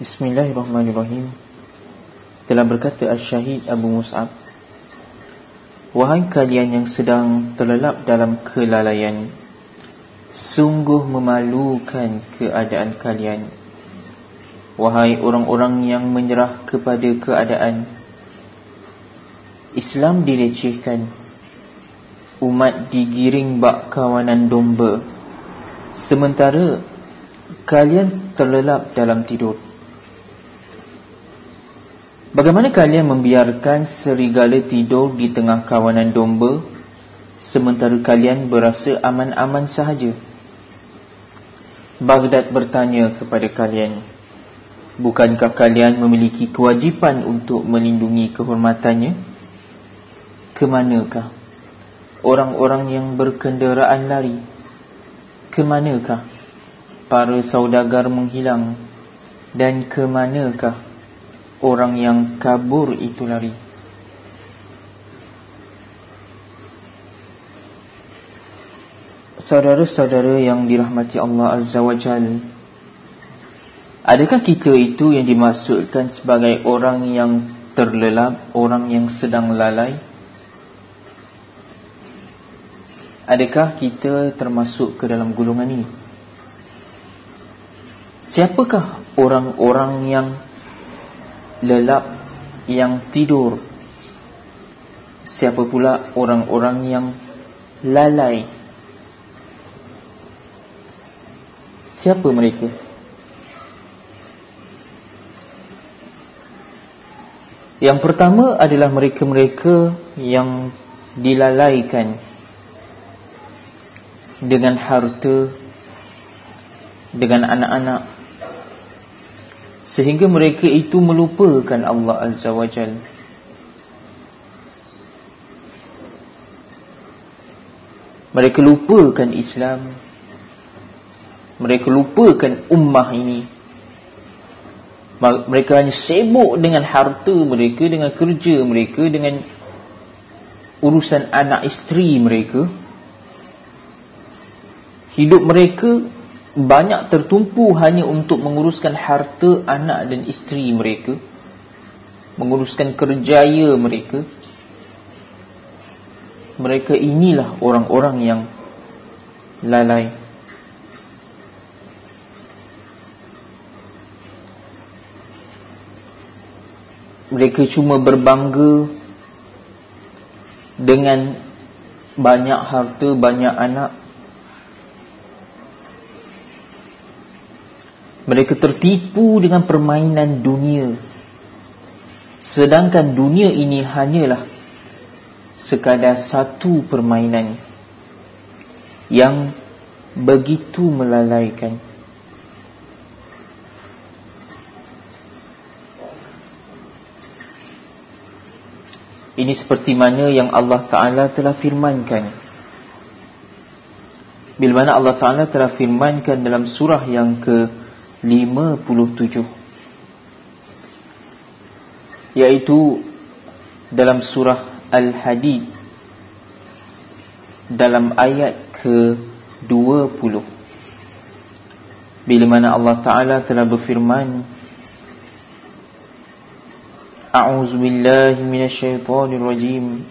Bismillahirrahmanirrahim. Telah berkata Al-Syahid Abu Mus'ab Wahai kalian yang sedang terlelap dalam kelalaian Sungguh memalukan keadaan kalian. Wahai orang-orang yang menyerah kepada keadaan Islam dilecehkan. Umat digiring bak kawanan domba. Sementara kalian terlelap dalam tidur Bagaimana kalian membiarkan serigala tidur di tengah kawanan domba Sementara kalian berasa aman-aman sahaja Baghdad bertanya kepada kalian Bukankah kalian memiliki kewajipan untuk melindungi kehormatannya? Kemanakah orang-orang yang berkenderaan lari? Kemanakah para saudagar menghilang? Dan kemanakah orang yang kabur itu lari. Saudara-saudara yang dirahmati Allah Azza wa Jal Adakah kita itu yang dimaksudkan sebagai orang yang terlelap Orang yang sedang lalai Adakah kita termasuk ke dalam gulungan ini Siapakah orang-orang yang lelap yang tidur. Siapa pula orang-orang yang lalai? Siapa mereka? Yang pertama adalah mereka-mereka yang dilalaikan Dengan harta Dengan anak-anak Sehingga mereka itu melupakan Allah Azza wa Jal. Mereka lupakan Islam. Mereka lupakan ummah ini. Mereka hanya sibuk dengan harta mereka Dengan kerja mereka Dengan urusan anak isteri mereka. Hidup mereka banyak tertumpu hanya untuk menguruskan harta anak dan isteri mereka menguruskan kerjaya mereka. Mereka inilah orang-orang yang lalai. Mereka cuma berbangga dengan banyak harta, banyak anak Mereka tertipu dengan permainan dunia. Sedangkan dunia ini hanyalah Sekadar satu permainan Yang begitu melalaikan. Ini seperti mana yang Allah Ta'ala telah firmankan. Bila mana Allah Ta'ala telah firmankan dalam surah yang ke 57 yaitu dalam surah Al-Hadid dalam ayat ke-20 bila mana Allah Taala telah berfirman A'udzu billahi minasyaitonir rajim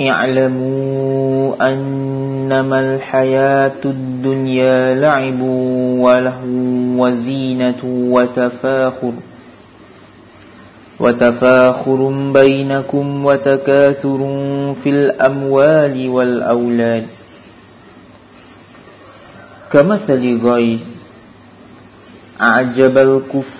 اعلموا أنما الحياة الدنيا لعب وله وزينة وتفاخر. وتفاخر بينكم وتكاثر في الأموال والأولاد. كمثل غيث أعجب الكفر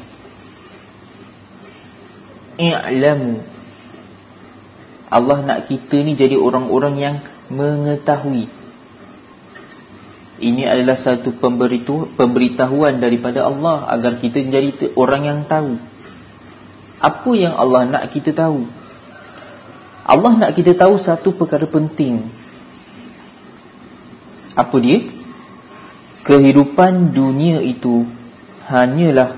i'lamu Allah nak kita ni jadi orang-orang yang mengetahui Ini adalah satu pemberitahuan daripada Allah agar kita menjadi orang yang tahu. Apa yang Allah nak kita tahu? Allah nak kita tahu satu perkara penting. Apa dia? Kehidupan dunia itu hanyalah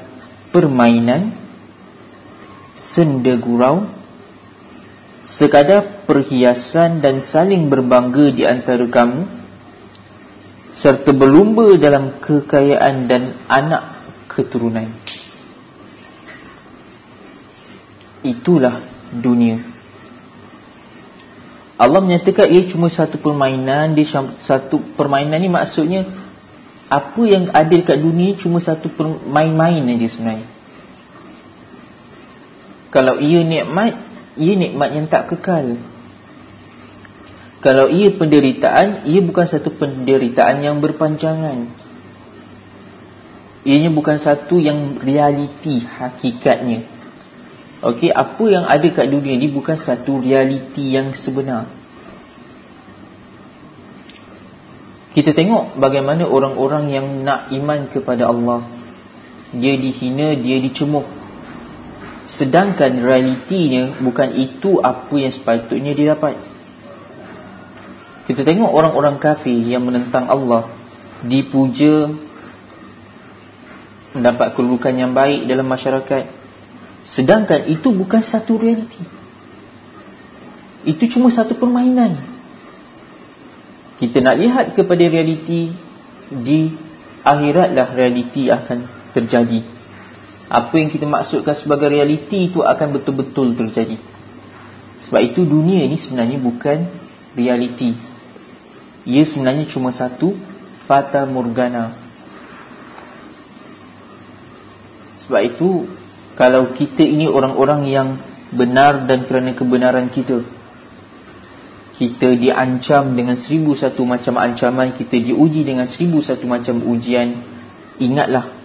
permainan senda gurau sekadar perhiasan dan saling berbangga di antara kamu serta berlumba dalam kekayaan dan anak keturunan. Itulah dunia. Allah menyatakan ia cuma satu permainan, dia satu permainan ni maksudnya apa yang ada dekat dunia cuma satu main-main aja sebenarnya. Kalau ia nikmat, ia nikmat yang tak kekal. Kalau ia penderitaan, ia bukan satu penderitaan yang berpanjangan. Ianya bukan satu yang realiti hakikatnya. Okey, apa yang ada kat dunia ni bukan satu realiti yang sebenar. Kita tengok bagaimana orang-orang yang nak iman kepada Allah. Dia dihina, dia dicemuh. Sedangkan realitinya bukan itu apa yang sepatutnya dia dapat. Kita tengok orang-orang kafir yang menentang Allah Dipuja Mendapat kedudukan yang baik dalam masyarakat. Sedangkan itu bukan satu realiti. Itu cuma satu permainan. Kita nak lihat kepada realiti Di akhiratlah realiti akan terjadi Apa yang kita maksudkan sebagai realiti itu akan betul-betul terjadi. Sebab itu dunia ini sebenarnya bukan realiti. Ia sebenarnya cuma satu Fata Morgana. Sebab itu Kalau kita ini orang-orang yang Benar dan kerana kebenaran kita Kita diancam dengan seribu satu macam ancaman Kita diuji dengan seribu satu macam ujian Ingatlah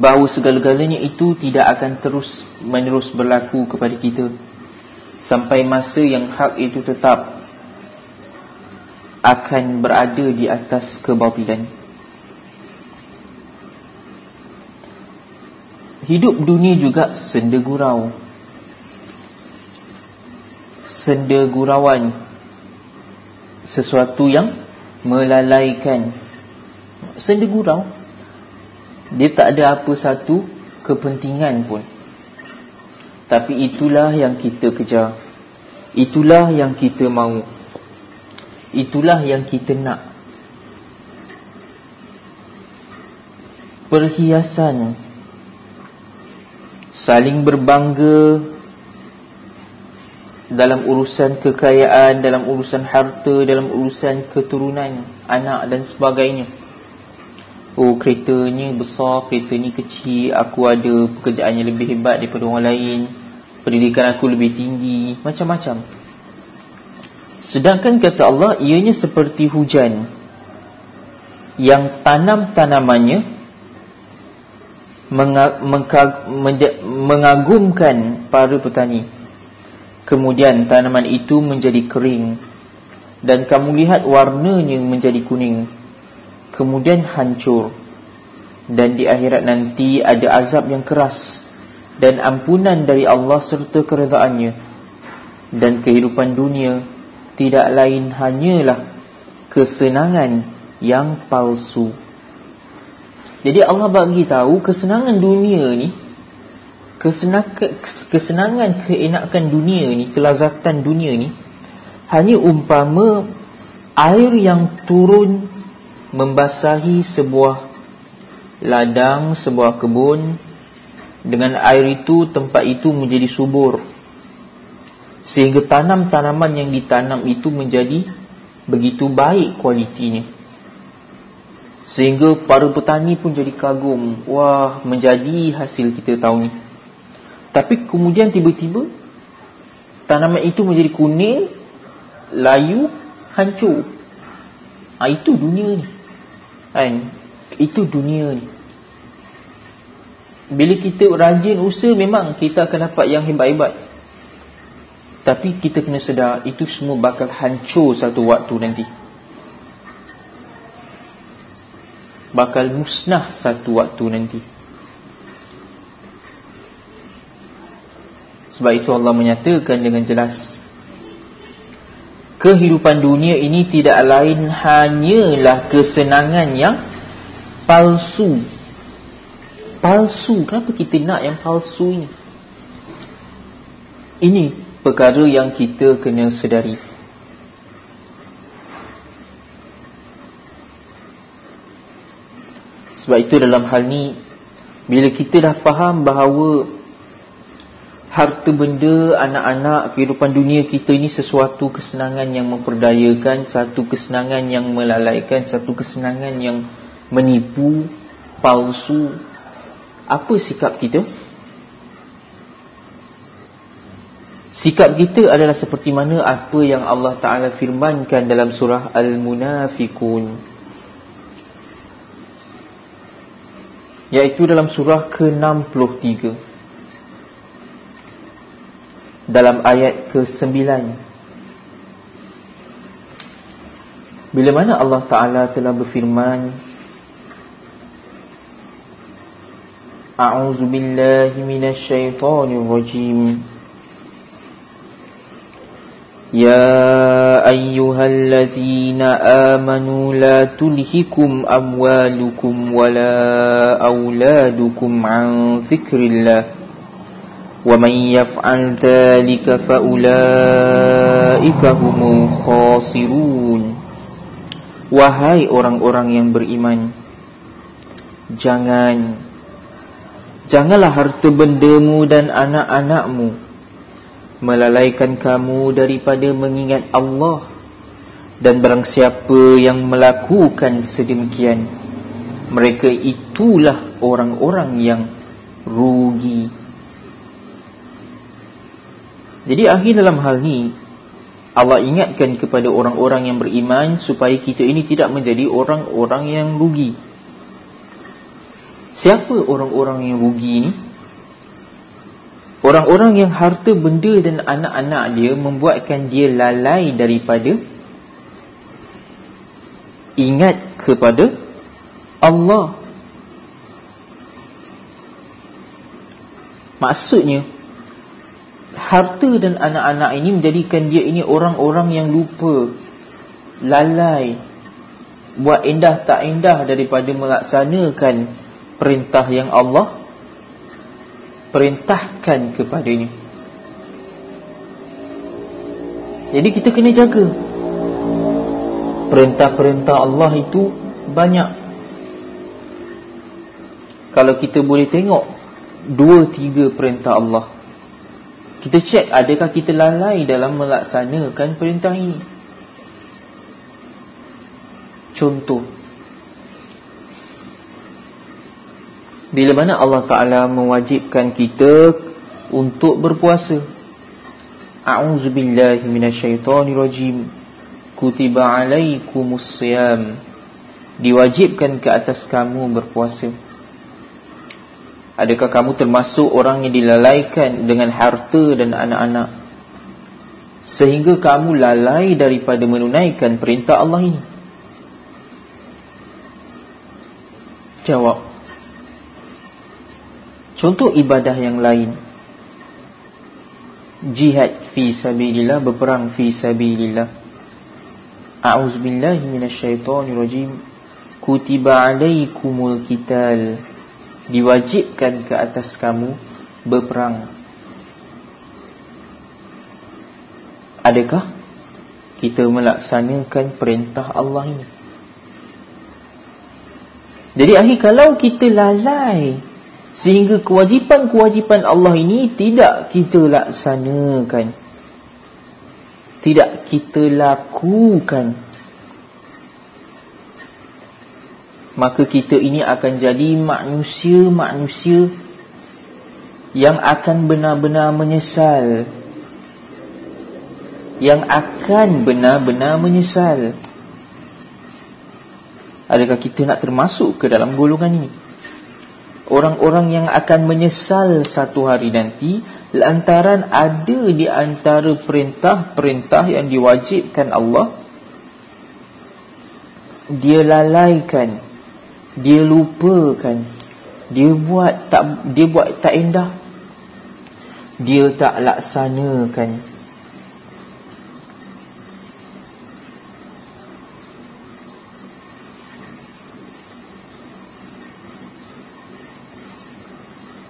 Bahawa segala-galanya itu Tidak akan terus menerus berlaku kepada kita Sampai masa yang hak itu tetap akan berada di atas kebatilan. Hidup dunia juga senda gurau. Senda gurauan. Sesuatu yang melalaikan. Senda gurau. Dia tak ada apa satu kepentingan pun. Tapi itulah yang kita kejar. Itulah yang kita mahu. Itulah yang kita nak Perhiasan Saling berbangga Dalam urusan kekayaan Dalam urusan harta Dalam urusan keturunan Anak dan sebagainya Oh keretanya besar Keretanya kecil. Aku ada pekerjaan yang lebih hebat Daripada orang lain. Pendidikan aku lebih tinggi. Macam-macam. Sedangkan kata Allah ianya seperti hujan. Yang tanam-tanamannya mengagumkan para petani. Kemudian tanaman itu menjadi kering. Dan kamu lihat warnanya menjadi kuning. Kemudian hancur dan di akhirat nanti ada azab yang keras dan ampunan dari Allah serta keredaannya dan kehidupan dunia tidak lain hanyalah kesenangan yang palsu. Jadi Allah bagi tahu kesenangan dunia ni kesenangan keenakan dunia ni, kelazatan dunia ni hanya umpama air yang turun membasahi sebuah ladang, sebuah kebun dengan air itu tempat itu menjadi subur Sehingga tanam-tanaman yang ditanam itu menjadi begitu baik kualitinya. Sehingga para petani pun jadi kagum. Wah, menjadi hasil kita tahun ni. Tapi kemudian tiba-tiba tanaman itu menjadi kuning, layu, hancur. Ha, itu dunia ni. Kan? Itu dunia ni. Bila kita rajin usaha memang kita akan dapat yang hebat-hebat. Tapi kita kena sedar Itu semua bakal hancur satu waktu nanti bakal musnah satu waktu nanti sebab itu Allah menyatakan dengan jelas kehidupan dunia ini tidak lain hanyalah kesenangan yang palsu. Palsu. Kenapa kita nak yang palsu ini? Ini perkara yang kita kena sedari. Sebab itu dalam hal ni bila kita dah faham bahawa harta benda, anak-anak, kehidupan dunia kita ini sesuatu kesenangan yang memperdayakan, satu kesenangan yang melalaikan, satu kesenangan yang menipu, palsu. Apa sikap kita? Sikap kita adalah seperti mana apa yang Allah Ta'ala firmankan dalam surah Al-Munafikun. Iaitu dalam surah ke-63 dalam ayat ke-9. Bila mana Allah Taala telah berfirman A'udzu billahi minasy syaithanir rajim Ya ayyuhallazina amanu la tulhikum amwalukum wala auladukum an dzikrillah ومن يفعل ذلك فأولئك هم الخاسرون Wahai orang-orang yang beriman Jangan Janganlah harta bendamu dan anak-anakmu Melalaikan kamu daripada mengingat Allah Dan barang siapa yang melakukan sedemikian Mereka itulah orang-orang yang rugi jadi akhir dalam hal ni Allah ingatkan kepada orang-orang yang beriman supaya kita ini tidak menjadi orang-orang yang rugi. Siapa orang-orang yang rugi ini? Orang-orang yang harta benda dan anak-anak dia membuatkan dia lalai daripada ingat kepada Allah. Maksudnya harta dan anak-anak ini menjadikan dia ini orang-orang yang lupa lalai buat indah tak indah daripada melaksanakan perintah yang Allah perintahkan kepada ini jadi kita kena jaga. Perintah-perintah Allah itu banyak. Kalau kita boleh tengok dua tiga perintah Allah kita cek adakah kita lalai dalam melaksanakan perintah ini. Contoh. Bila mana Allah Ta'ala mewajibkan kita untuk berpuasa. A'udzubillahi minasyaitonirrajim. Kutiba alaikumus siyam. Diwajibkan ke atas kamu berpuasa. Adakah kamu termasuk orang yang dilalaikan dengan harta dan anak-anak? Sehingga kamu lalai daripada menunaikan perintah Allah ini. Jawab. Contoh ibadah yang lain. Jihad fi sabilillah Berperang fi sabilillah. A'udzubillahi minasyaitonirrajim. Kutiba alaikumul kital diwajibkan ke atas kamu berperang. Adakah kita melaksanakan perintah Allah ini? Jadi akhir kalau kita lalai sehingga kewajipan-kewajipan Allah ini tidak kita laksanakan tidak kita lakukan maka kita ini akan jadi manusia-manusia yang akan benar-benar menyesal. Yang akan benar-benar menyesal. Adakah kita nak termasuk ke dalam golongan ini? Orang-orang yang akan menyesal satu hari nanti lantaran ada di antara perintah-perintah yang diwajibkan Allah dia lalaikan dia lupakan. Dia buat tak dia buat tak indah. Dia tak laksanakan.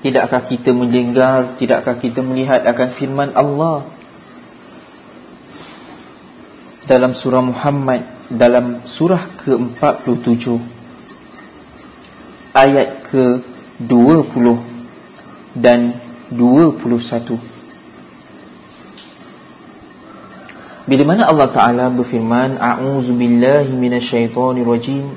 Tidakkah kita mendengar Tidakkah kita melihat akan firman Allah? Dalam surah Muhammad Dalam surah ke-47 ayat ke 20 dan 21 Bila mana Allah Taala berfirman a'udzu billahi minasyaitonir rajim.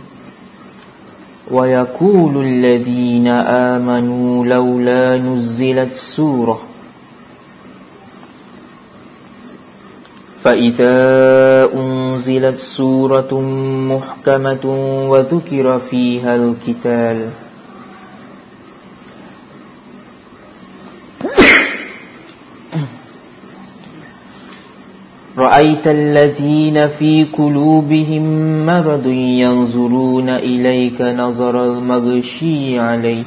Wa yaqulu alladhina amanu laula nuzilat surah. Fa idza أنزلت سورة محكمة وذكر فيها الكتال رأيت الذين في قلوبهم مرض ينظرون إليك نظر المغشي عليه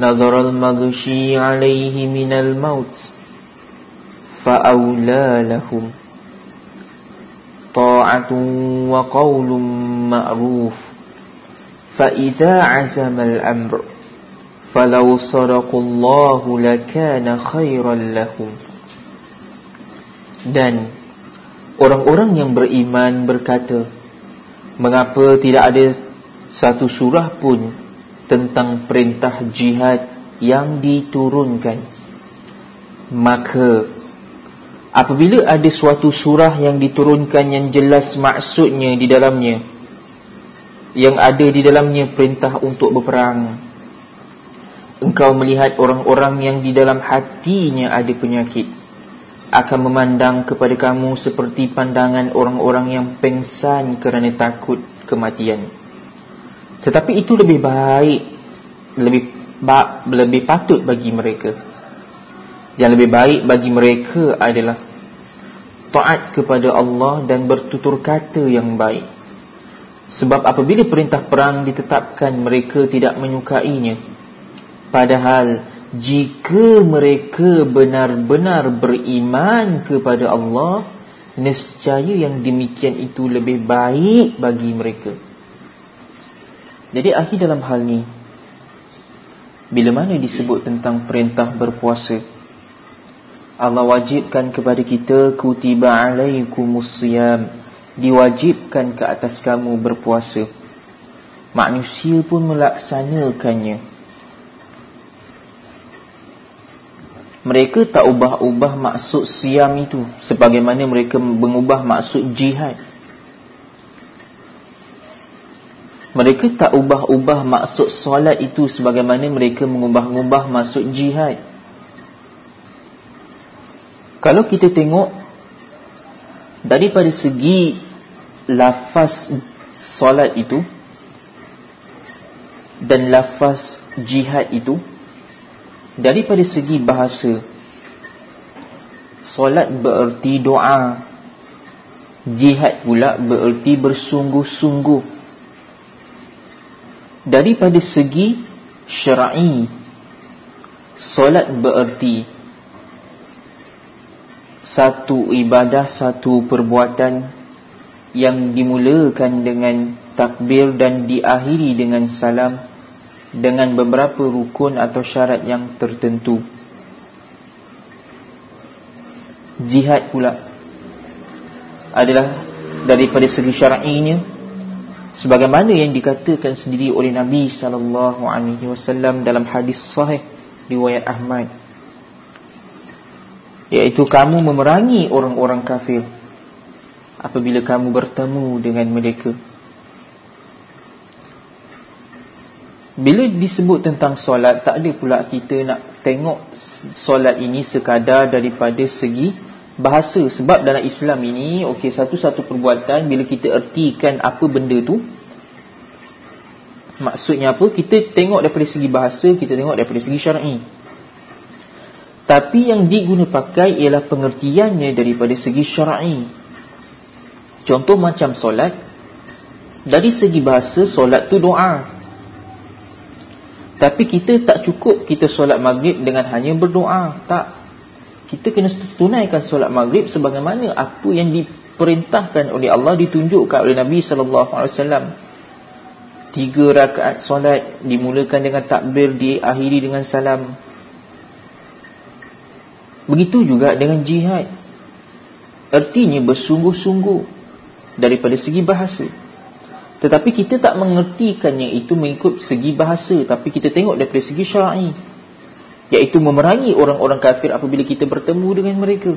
نظر المغشي عليه من الموت فأولى لهم. طاعة وقول معروف فإذا عزم الأمر فلو صدقوا الله لكان خيرا لهم Dan orang-orang yang beriman berkata Mengapa tidak ada satu surah pun Tentang perintah jihad yang diturunkan Maka Apabila ada suatu surah yang diturunkan yang jelas maksudnya di dalamnya Yang ada di dalamnya perintah untuk berperang Engkau melihat orang-orang yang di dalam hatinya ada penyakit akan memandang kepada kamu seperti pandangan orang-orang yang pengsan kerana takut kematian. Tetapi itu lebih baik, lebih lebih patut bagi mereka. Yang lebih baik bagi mereka adalah taat kepada Allah dan bertutur kata yang baik. Sebab apabila perintah perang ditetapkan mereka tidak menyukainya. Padahal jika mereka benar-benar beriman kepada Allah nescaya yang demikian itu lebih baik bagi mereka jadi akhir dalam hal ni bila mana disebut tentang perintah berpuasa Allah wajibkan kepada kita kutiba alaikumusiyam diwajibkan ke atas kamu berpuasa. Manusia pun melaksanakannya. Mereka tak ubah-ubah maksud siam itu sebagaimana mereka mengubah maksud jihad. Mereka tak ubah-ubah maksud solat itu sebagaimana mereka mengubah-ubah maksud jihad kalau kita tengok daripada segi lafaz solat itu dan lafaz jihad itu daripada segi bahasa solat bererti doa jihad pula bererti bersungguh-sungguh. Daripada segi syar'i solat bererti satu ibadah satu perbuatan yang dimulakan dengan takbir dan diakhiri dengan salam dengan beberapa rukun atau syarat yang tertentu. Jihad pula adalah daripada segi syar'inya sebagaimana yang dikatakan sendiri oleh Nabi sallallahu alaihi wasallam dalam hadis sahih riwayat Ahmad iaitu kamu memerangi orang-orang kafir apabila kamu bertemu dengan mereka. Bila disebut tentang solat Tak ada pula kita nak tengok Solat ini sekadar daripada segi Bahasa. Sebab dalam Islam ini okey Satu-satu perbuatan Bila kita ertikan apa benda tu Maksudnya apa? Kita tengok daripada segi bahasa Kita tengok daripada segi syar'i Tapi yang diguna pakai Ialah pengertiannya daripada segi syar'i. Contoh macam solat Dari segi bahasa solat tu doa. Tapi kita tak cukup kita solat maghrib dengan hanya berdoa Tak. Kita kena tunaikan solat maghrib sebagaimana apa yang diperintahkan oleh Allah Ditunjukkan oleh Nabi SAW Tiga rakaat solat dimulakan dengan takbir diakhiri dengan salam Begitu juga dengan jihad. Artinya bersungguh-sungguh Daripada segi bahasa. Tetapi kita tak mengertikannya itu mengikut segi bahasa Tapi kita tengok daripada segi syar'i. Iaitu memerangi orang-orang kafir apabila kita bertemu dengan mereka.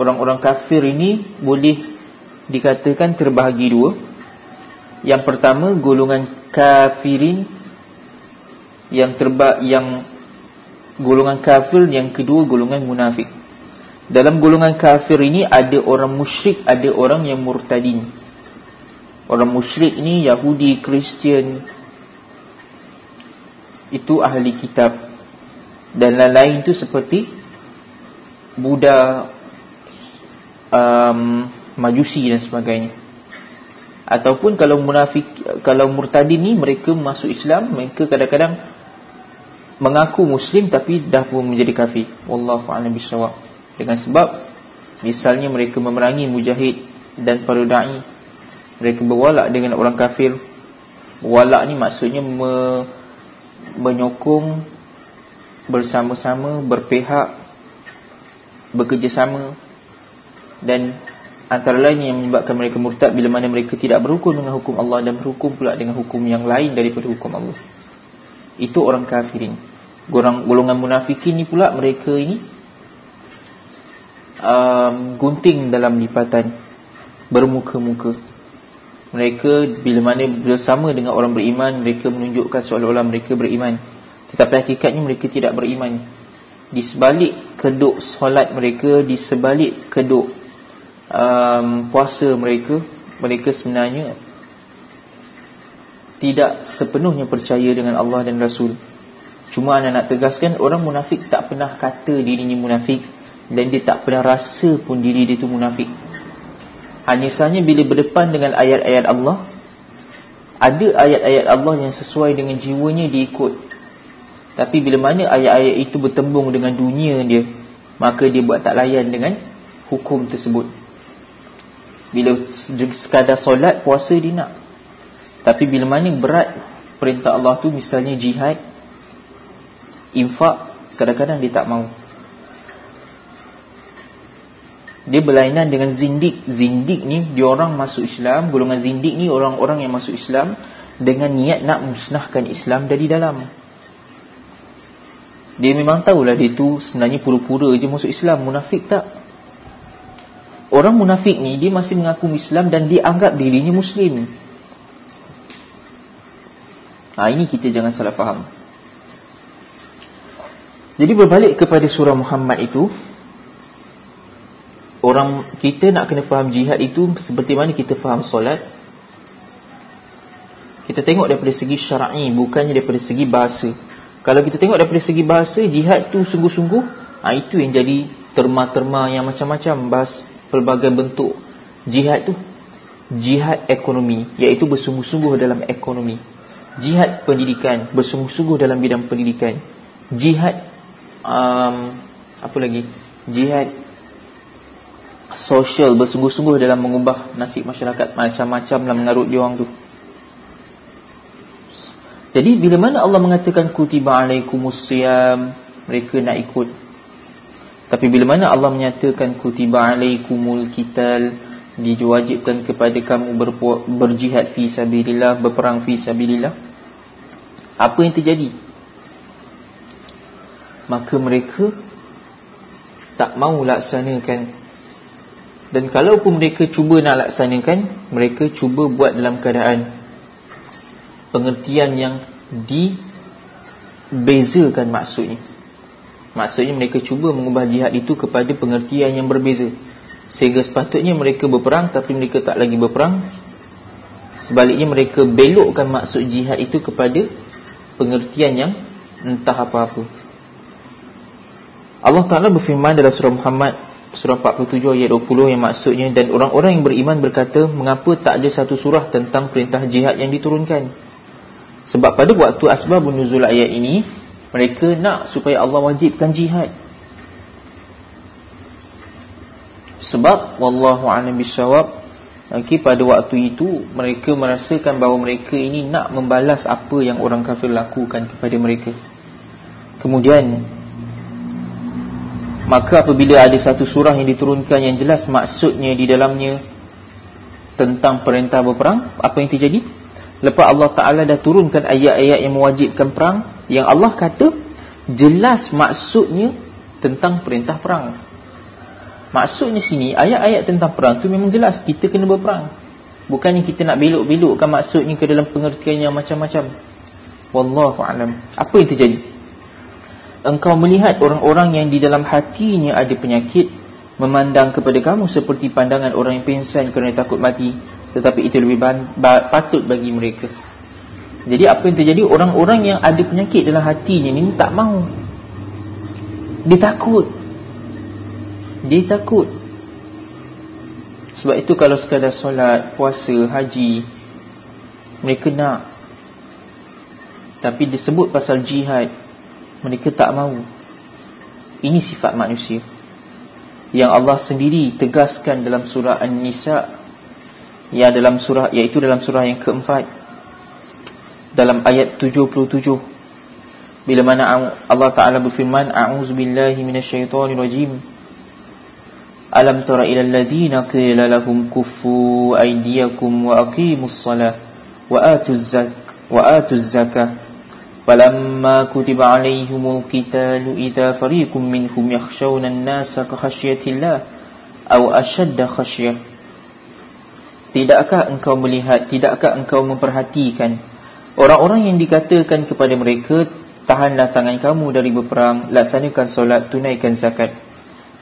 Orang-orang kafir ini boleh dikatakan terbahagi dua. Yang pertama golongan kafirin Yang terba yang golongan kafir yang kedua golongan munafik. Dalam golongan kafir ini ada orang musyrik ada orang yang murtadin. Orang musyrik ini Yahudi Kristian itu ahli kitab. Dan lain-lain itu seperti Buddha um, Majusi dan sebagainya. Ataupun kalau munafik kalau murtadin ni mereka masuk Islam mereka kadang-kadang mengaku muslim tapi dah pun menjadi kafir. Wallahu a'lam bissawab dengan sebab misalnya mereka memerangi mujahid dan para dai mereka berwalak dengan orang kafir. Walak ni maksudnya me, menyokong bersama-sama berpihak bekerjasama. Dan antara lain yang menyebabkan mereka murtad bila mana mereka tidak berhukum dengan hukum Allah dan berhukum pula dengan hukum yang lain daripada hukum Allah. Itu orang kafirin golongan, munafikin ni pula mereka ini um, gunting dalam lipatan bermuka-muka. Mereka bila mana bersama dengan orang beriman mereka menunjukkan seolah-olah mereka beriman. Tetapi hakikatnya mereka tidak beriman. Di sebalik keduk solat mereka di sebalik keduk um, puasa mereka mereka sebenarnya tidak sepenuhnya percaya dengan Allah dan Rasul Cuma anda nak tegaskan orang munafik tak pernah kata dirinya munafik dan dia tak pernah rasa pun diri dia itu munafik. Hanya sahaja bila berdepan dengan ayat-ayat Allah, ada ayat-ayat Allah yang sesuai dengan jiwanya dia ikut. Tapi bila mana ayat-ayat itu bertembung dengan dunia dia, maka dia buat tak layan dengan hukum tersebut. Bila sekadar solat, puasa dia nak. Tapi bila mana berat perintah Allah tu misalnya jihad, infak kadang-kadang dia tak mau. Dia berlainan dengan zindik. Zindik ni dia orang masuk Islam golongan zindik ni orang-orang yang masuk Islam dengan niat nak musnahkan Islam dari dalam. Dia memang tahulah dia tu sebenarnya pura-pura je masuk Islam. Munafik tak? Orang munafik ni dia masih mengaku Islam dan dia anggap dirinya Muslim. Ha, ini kita jangan salah faham. Jadi berbalik kepada surah Muhammad itu Orang kita nak kena faham jihad itu Seperti mana kita faham solat. Kita tengok daripada segi syara'i Bukannya daripada segi bahasa. Kalau kita tengok daripada segi bahasa Jihad tu sungguh-sungguh ha, Itu yang jadi terma-terma yang macam-macam Bahas pelbagai bentuk Jihad tu. Jihad ekonomi Iaitu bersungguh-sungguh dalam ekonomi. Jihad pendidikan Bersungguh-sungguh dalam bidang pendidikan. Jihad um, apa lagi? Jihad sosial bersungguh-sungguh dalam mengubah nasib masyarakat macam-macam dalam mengarut dia orang tu. Jadi bila mana Allah mengatakan kutiba alaikumusiyam mereka nak ikut. Tapi bila mana Allah menyatakan kutiba alaikumul kital diwajibkan kepada kamu berjihad fi sabilillah berperang fi sabilillah apa yang terjadi maka mereka tak mau laksanakan. Dan kalaupun mereka cuba nak laksanakan mereka cuba buat dalam keadaan pengertian yang dibezakan maksudnya. Maksudnya mereka cuba mengubah jihad itu kepada pengertian yang berbeza. Sehingga sepatutnya mereka berperang tapi mereka tak lagi berperang. Sebaliknya mereka belokkan maksud jihad itu kepada pengertian yang entah apa-apa Allah Ta'ala berfirman dalam surah Muhammad surah 47 ayat 20 yang maksudnya dan orang-orang yang beriman berkata mengapa tak ada satu surah tentang perintah jihad yang diturunkan sebab pada waktu asbabun nuzul ayat ini mereka nak supaya Allah wajibkan jihad. Sebab wallahu a'lam bissawab okay, pada waktu itu mereka merasakan bahawa mereka ini nak membalas apa yang orang kafir lakukan kepada mereka. Kemudian Maka apabila ada satu surah yang diturunkan yang jelas maksudnya di dalamnya tentang perintah berperang, apa yang terjadi? Lepas Allah Ta'ala dah turunkan ayat-ayat yang mewajibkan perang, yang Allah kata jelas maksudnya tentang perintah perang. Maksudnya sini, ayat-ayat tentang perang tu memang jelas, kita kena berperang. Bukannya kita nak belok-belokkan maksudnya ke dalam pengertian yang macam-macam. Wallahu'alam. Apa yang terjadi? Engkau melihat orang-orang yang di dalam hatinya ada penyakit memandang kepada kamu seperti pandangan orang yang pingsan kerana takut mati tetapi itu lebih patut bagi mereka. Jadi apa yang terjadi? Orang-orang yang ada penyakit dalam hatinya ni tak mau. Dia takut. Dia takut. Sebab itu kalau sekadar solat puasa haji mereka nak. Tapi disebut pasal jihad mereka tak mahu. Ini sifat manusia. Yang Allah sendiri tegaskan dalam surah An-Nisa. Ya dalam surah Iaitu dalam surah yang keempat. Dalam ayat 77 Bila mana Allah Ta'ala berfirman A'udzubillahi minasyaitonirrajim. Alam tara ila alladhina qila lahum kuffu aydiyakum wa aqimus salah wa atuz zak wa atuz zakah فلما كتب عليهم القتال إذا فريق منهم يخشون الناس كخشية الله أو أشد خشية Tidakkah engkau melihat, tidakkah engkau memperhatikan Orang-orang yang dikatakan kepada mereka Tahanlah tangan kamu dari berperang Laksanakan solat, tunaikan zakat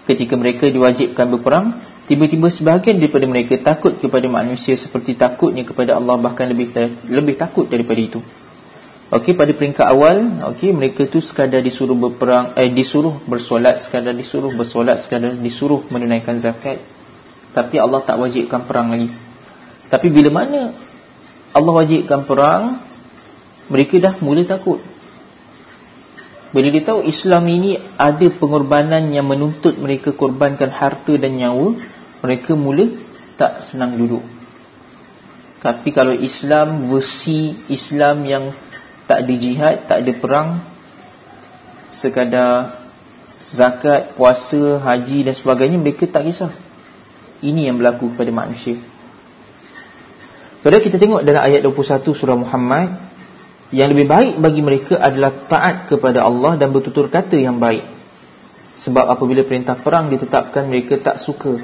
Ketika mereka diwajibkan berperang Tiba-tiba sebahagian daripada mereka takut kepada manusia Seperti takutnya kepada Allah Bahkan lebih lebih takut daripada itu Okey pada peringkat awal, okey mereka tu sekadar disuruh berperang eh disuruh bersolat, sekadar disuruh bersolat, sekadar disuruh menunaikan zakat. Tapi Allah tak wajibkan perang lagi. Tapi bila mana Allah wajibkan perang, mereka dah mula takut. Bila dia tahu Islam ini ada pengorbanan yang menuntut mereka korbankan harta dan nyawa, mereka mula tak senang duduk. Tapi kalau Islam versi Islam yang tak ada jihad, tak ada perang. Sekadar zakat, puasa, haji dan sebagainya mereka tak kisah. Ini yang berlaku kepada manusia. Kalau kita tengok dalam ayat 21 surah Muhammad yang lebih baik bagi mereka adalah taat kepada Allah dan bertutur kata yang baik. Sebab apabila perintah perang ditetapkan mereka tak suka.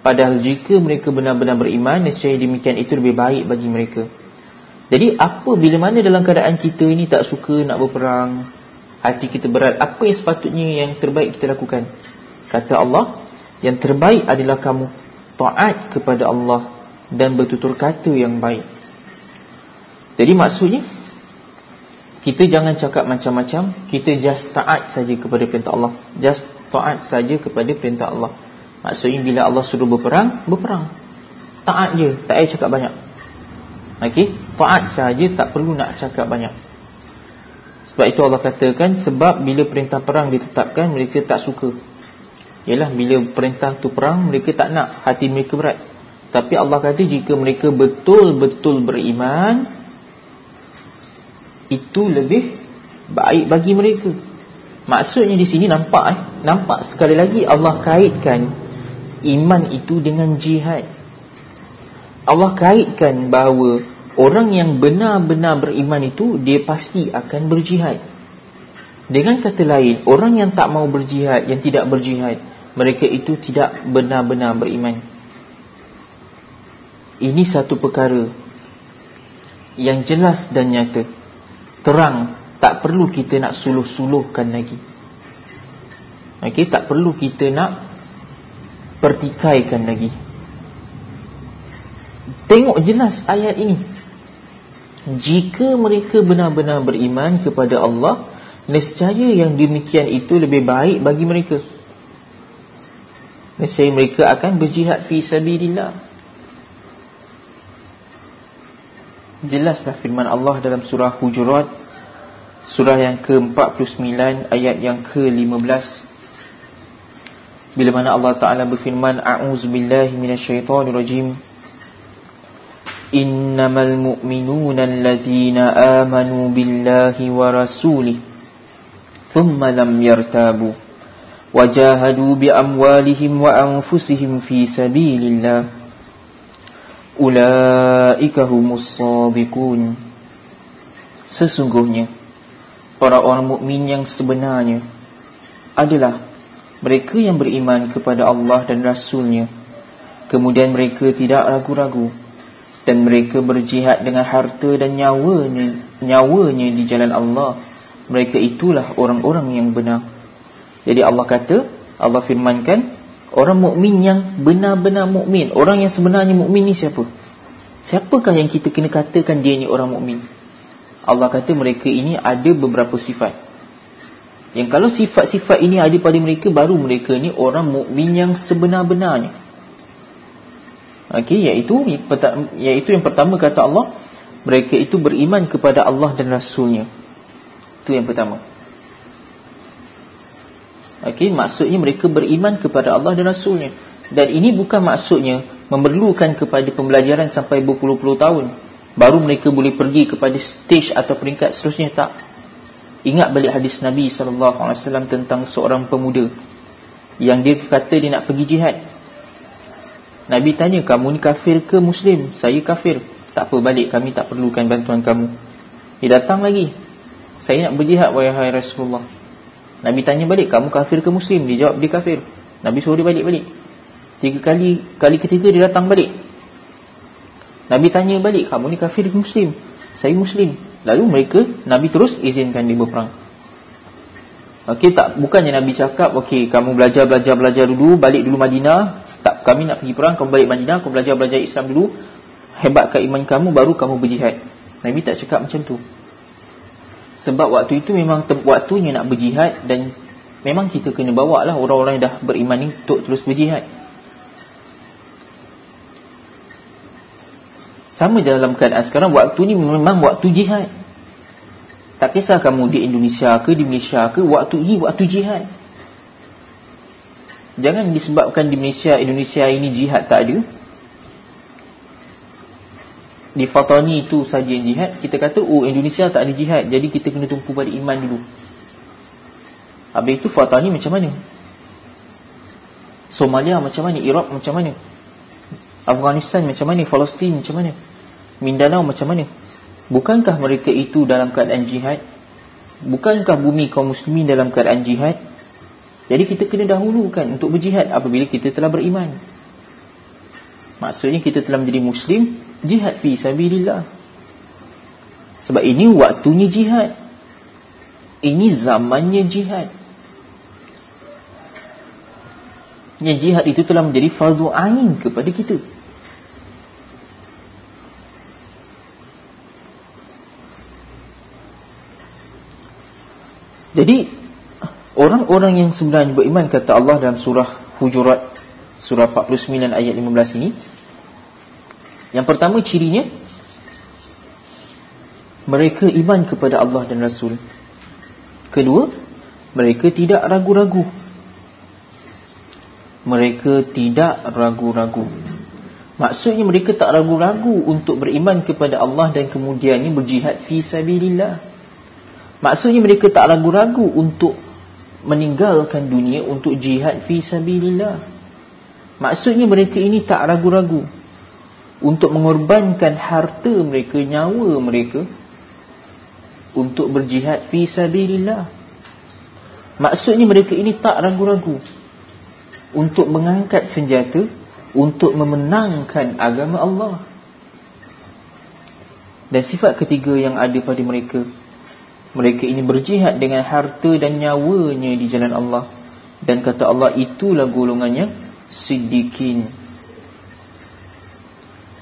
Padahal jika mereka benar-benar beriman nescaya demikian itu lebih baik bagi mereka jadi apa bila mana dalam keadaan kita ini tak suka nak berperang, hati kita berat, apa yang sepatutnya yang terbaik kita lakukan? Kata Allah, yang terbaik adalah kamu taat kepada Allah dan bertutur kata yang baik. Jadi maksudnya kita jangan cakap macam-macam, kita just taat saja kepada perintah Allah. Just taat saja kepada perintah Allah. Maksudnya bila Allah suruh berperang, berperang. Taat je, tak payah cakap banyak. Okey, taat saja tak perlu nak cakap banyak. Sebab itu Allah katakan sebab bila perintah perang ditetapkan mereka tak suka. Yalah bila perintah tu perang mereka tak nak, hati mereka berat. Tapi Allah kata jika mereka betul-betul beriman itu lebih baik bagi mereka. Maksudnya di sini nampak eh, nampak sekali lagi Allah kaitkan iman itu dengan jihad. Allah kaitkan bahawa orang yang benar-benar beriman itu dia pasti akan berjihad. Dengan kata lain, orang yang tak mau berjihad, yang tidak berjihad, mereka itu tidak benar-benar beriman. Ini satu perkara yang jelas dan nyata. Terang, tak perlu kita nak suluh-suluhkan lagi. Okey, tak perlu kita nak pertikaikan lagi. Tengok jelas ayat ini. Jika mereka benar-benar beriman kepada Allah Nescaya yang demikian itu lebih baik bagi mereka. Nescaya mereka akan berjihad fi sabilillah. Jelaslah firman Allah dalam surah Hujurat Surah yang ke-49 ayat yang ke-15 Bila mana Allah Ta'ala berfirman A'udzubillahi minasyaitanirrajim Innamal mu'minuna allazina amanu billahi wa rasulih Thumma lam yartabu وجاهدوا بأموالهم وأنفسهم في سبيل الله أولئك هم الصادقون Sesungguhnya para orang mukmin yang sebenarnya adalah mereka yang beriman kepada Allah dan Rasulnya kemudian mereka tidak ragu-ragu dan mereka berjihad dengan harta dan nyawanya nyawanya di jalan Allah mereka itulah orang-orang yang benar jadi Allah kata, Allah firmankan, orang mukmin yang benar-benar mukmin, orang yang sebenarnya mukmin ni siapa? Siapakah yang kita kena katakan dia ni orang mukmin? Allah kata mereka ini ada beberapa sifat. Yang kalau sifat-sifat ini ada pada mereka baru mereka ni orang mukmin yang sebenar-benarnya. Okey, iaitu iaitu yang pertama kata Allah, mereka itu beriman kepada Allah dan Rasulnya. Itu yang pertama. Okey, maksudnya mereka beriman kepada Allah dan Rasulnya. Dan ini bukan maksudnya memerlukan kepada pembelajaran sampai berpuluh-puluh tahun. Baru mereka boleh pergi kepada stage atau peringkat seterusnya, tak. Ingat balik hadis Nabi SAW tentang seorang pemuda. Yang dia kata dia nak pergi jihad. Nabi tanya, kamu ni kafir ke muslim? Saya kafir. Tak apa, balik kami tak perlukan bantuan kamu. Dia datang lagi. Saya nak berjihad, wahai Rasulullah. Nabi tanya balik, kamu kafir ke muslim? Dia jawab, dia kafir. Nabi suruh dia balik-balik. Tiga kali, kali ketiga dia datang balik. Nabi tanya balik, kamu ni kafir ke muslim? Saya muslim. Lalu mereka, Nabi terus izinkan dia berperang. Okey tak, bukannya Nabi cakap, okey kamu belajar-belajar-belajar dulu, balik dulu Madinah. Tak, kami nak pergi perang, kamu balik Madinah, kamu belajar-belajar Islam dulu. Hebatkan iman kamu, baru kamu berjihad. Nabi tak cakap macam tu. Sebab waktu itu memang waktunya nak berjihad dan memang kita kena bawa lah orang-orang yang dah beriman ni untuk terus berjihad. Sama dalam keadaan sekarang waktu ni memang waktu jihad. Tak kisah kamu di Indonesia ke di Malaysia ke waktu ini waktu jihad. Jangan disebabkan di Malaysia Indonesia ini jihad tak ada. Di Fatani itu saja yang jihad. Kita kata oh Indonesia tak ada jihad. Jadi kita kena tumpu pada iman dulu. Habis itu Fatani macam mana? Somalia macam mana? Iraq macam mana? Afghanistan macam mana? Palestin macam mana? Mindanao macam mana? Bukankah mereka itu dalam keadaan jihad? Bukankah bumi kaum muslimin dalam keadaan jihad jadi kita kena dahulukan untuk berjihad apabila kita telah beriman. Maksudnya kita telah menjadi muslim jihad fi sabilillah. Sebab ini waktunya jihad. Ini zamannya jihad. Yang jihad itu telah menjadi fardu ain kepada kita. Jadi orang-orang yang sebenarnya beriman kata Allah dalam surah Hujurat surah 49 ayat 15 ini yang pertama cirinya mereka iman kepada Allah dan Rasul. Kedua, mereka tidak ragu-ragu. Mereka tidak ragu-ragu. Maksudnya mereka tak ragu-ragu untuk beriman kepada Allah dan kemudiannya berjihad fi sabilillah. Maksudnya mereka tak ragu-ragu untuk meninggalkan dunia untuk jihad fi sabilillah. Maksudnya mereka ini tak ragu-ragu untuk mengorbankan harta mereka, nyawa mereka untuk berjihad fi sabilillah. Maksudnya mereka ini tak ragu-ragu untuk mengangkat senjata untuk memenangkan agama Allah. Dan sifat ketiga yang ada pada mereka, mereka ini berjihad dengan harta dan nyawanya di jalan Allah. Dan kata Allah itulah golongannya siddiqin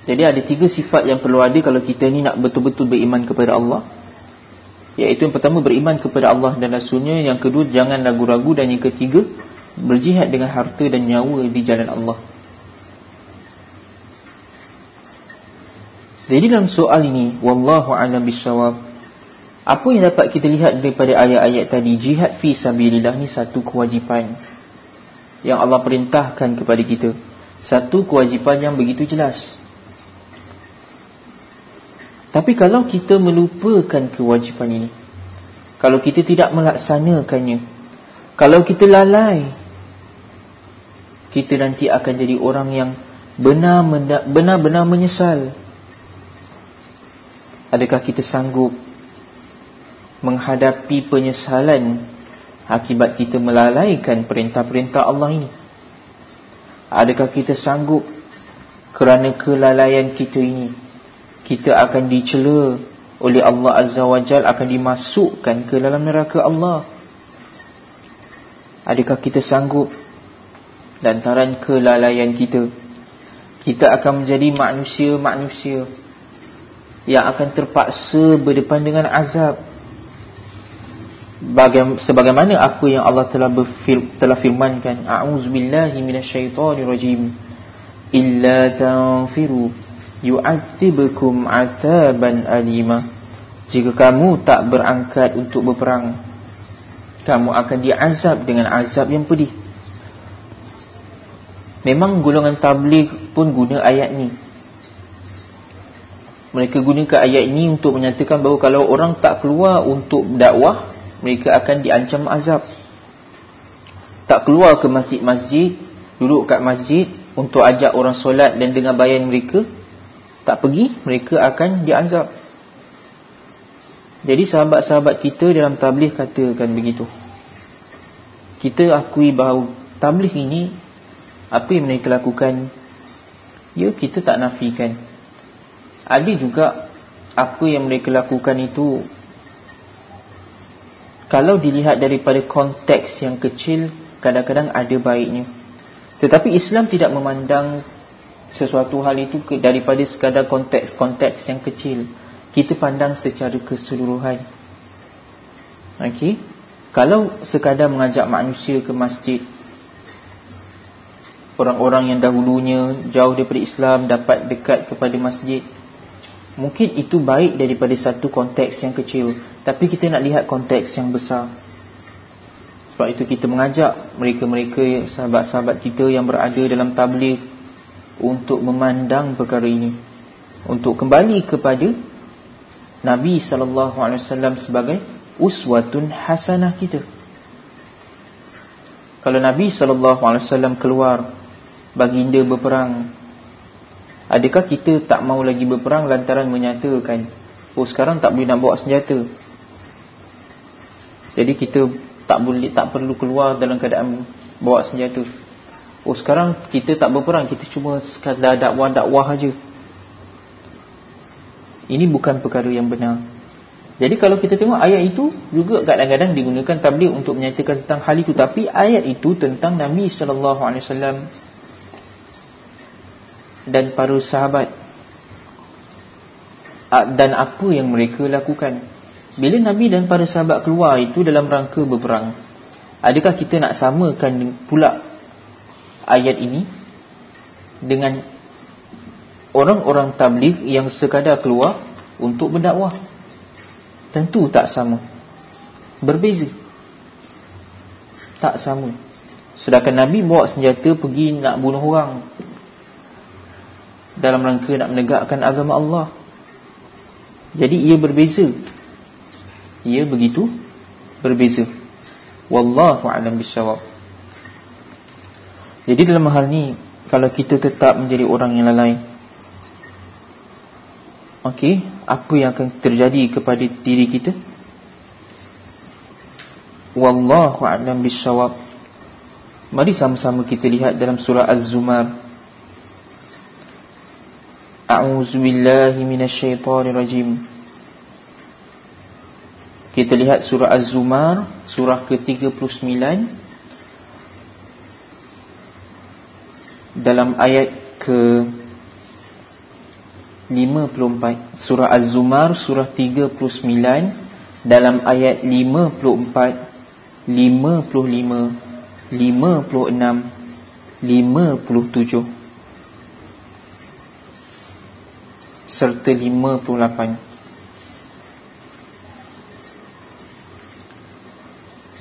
jadi ada tiga sifat yang perlu ada kalau kita ni nak betul-betul beriman kepada Allah. Iaitu yang pertama beriman kepada Allah dan Rasulnya. Yang kedua jangan ragu-ragu. Dan yang ketiga berjihad dengan harta dan nyawa di jalan Allah. Jadi dalam soal ini, wallahu a'lam bissawab. Apa yang dapat kita lihat daripada ayat-ayat tadi, jihad fi sabilillah ni satu kewajipan yang Allah perintahkan kepada kita. Satu kewajipan yang begitu jelas. Tapi kalau kita melupakan kewajipan ini, kalau kita tidak melaksanakannya, kalau kita lalai, kita nanti akan jadi orang yang benar-benar menyesal. Adakah kita sanggup menghadapi penyesalan akibat kita melalaikan perintah-perintah Allah ini? Adakah kita sanggup kerana kelalaian kita ini kita akan dicela oleh Allah Azza wa Jal akan dimasukkan ke dalam neraka Allah? Adakah kita sanggup lantaran kelalaian kita kita akan menjadi manusia-manusia yang akan terpaksa berdepan dengan azab Bagaim, sebagaimana apa yang Allah telah berfir, telah firmankan a'udzubillahi minasyaitonirrajim. Illa tanfiru yu'adzibukum 'adzaban alima. Jika kamu tak berangkat untuk berperang kamu akan diazab dengan azab yang pedih. Memang golongan tabligh pun guna ayat ni. Mereka gunakan ayat ini untuk menyatakan bahawa kalau orang tak keluar untuk dakwah, mereka akan diancam azab. Tak keluar ke masjid-masjid, duduk kat masjid untuk ajak orang solat dan dengar bayan mereka, tak pergi, mereka akan diazab. Jadi sahabat-sahabat kita dalam tabligh katakan begitu. Kita akui bahawa tabligh ini apa yang mereka lakukan, ya kita tak nafikan ada juga apa yang mereka lakukan itu kalau dilihat daripada konteks yang kecil kadang-kadang ada baiknya. Tetapi Islam tidak memandang sesuatu hal itu daripada sekadar konteks-konteks yang kecil. Kita pandang secara keseluruhan. Okey kalau sekadar mengajak manusia ke masjid orang-orang yang dahulunya jauh daripada Islam dapat dekat kepada masjid Mungkin itu baik daripada satu konteks yang kecil Tapi kita nak lihat konteks yang besar. Sebab itu kita mengajak mereka-mereka Sahabat-sahabat kita yang berada dalam tabligh Untuk memandang perkara ini. Untuk kembali kepada Nabi SAW sebagai Uswatun hasanah kita. Kalau Nabi SAW keluar Baginda berperang Adakah kita tak mau lagi berperang lantaran menyatakan Oh sekarang tak boleh nak bawa senjata Jadi kita tak boleh tak perlu keluar dalam keadaan bawa senjata. Oh sekarang kita tak berperang Kita cuma sekadar dakwah-dakwah saja Ini bukan perkara yang benar. Jadi kalau kita tengok ayat itu Juga kadang-kadang digunakan tabligh untuk menyatakan tentang hal itu. Tapi ayat itu tentang Nabi SAW dan para sahabat. Dan apa yang mereka lakukan? Bila Nabi dan para sahabat keluar itu dalam rangka berperang adakah kita nak samakan pula ayat ini dengan orang-orang tabligh yang sekadar keluar untuk berdakwah? Tentu tak sama. Berbeza. Tak sama. Sedangkan Nabi bawa senjata pergi nak bunuh orang dalam rangka nak menegakkan agama Allah. Jadi ia berbeza. Ia begitu berbeza. Wallahu a'lam bissawab. Jadi dalam hal ni kalau kita tetap menjadi orang yang lalai Okey, apa yang akan terjadi kepada diri kita? Wallahu a'lam bissawab. Mari sama-sama kita lihat dalam surah Az-Zumar A'udzu billahi minasyaitonir rajim. Kita lihat surah Az-Zumar, surah ke-39. Dalam ayat ke 54 surah Az-Zumar surah 39 dalam ayat 54 55 56 57 serta 58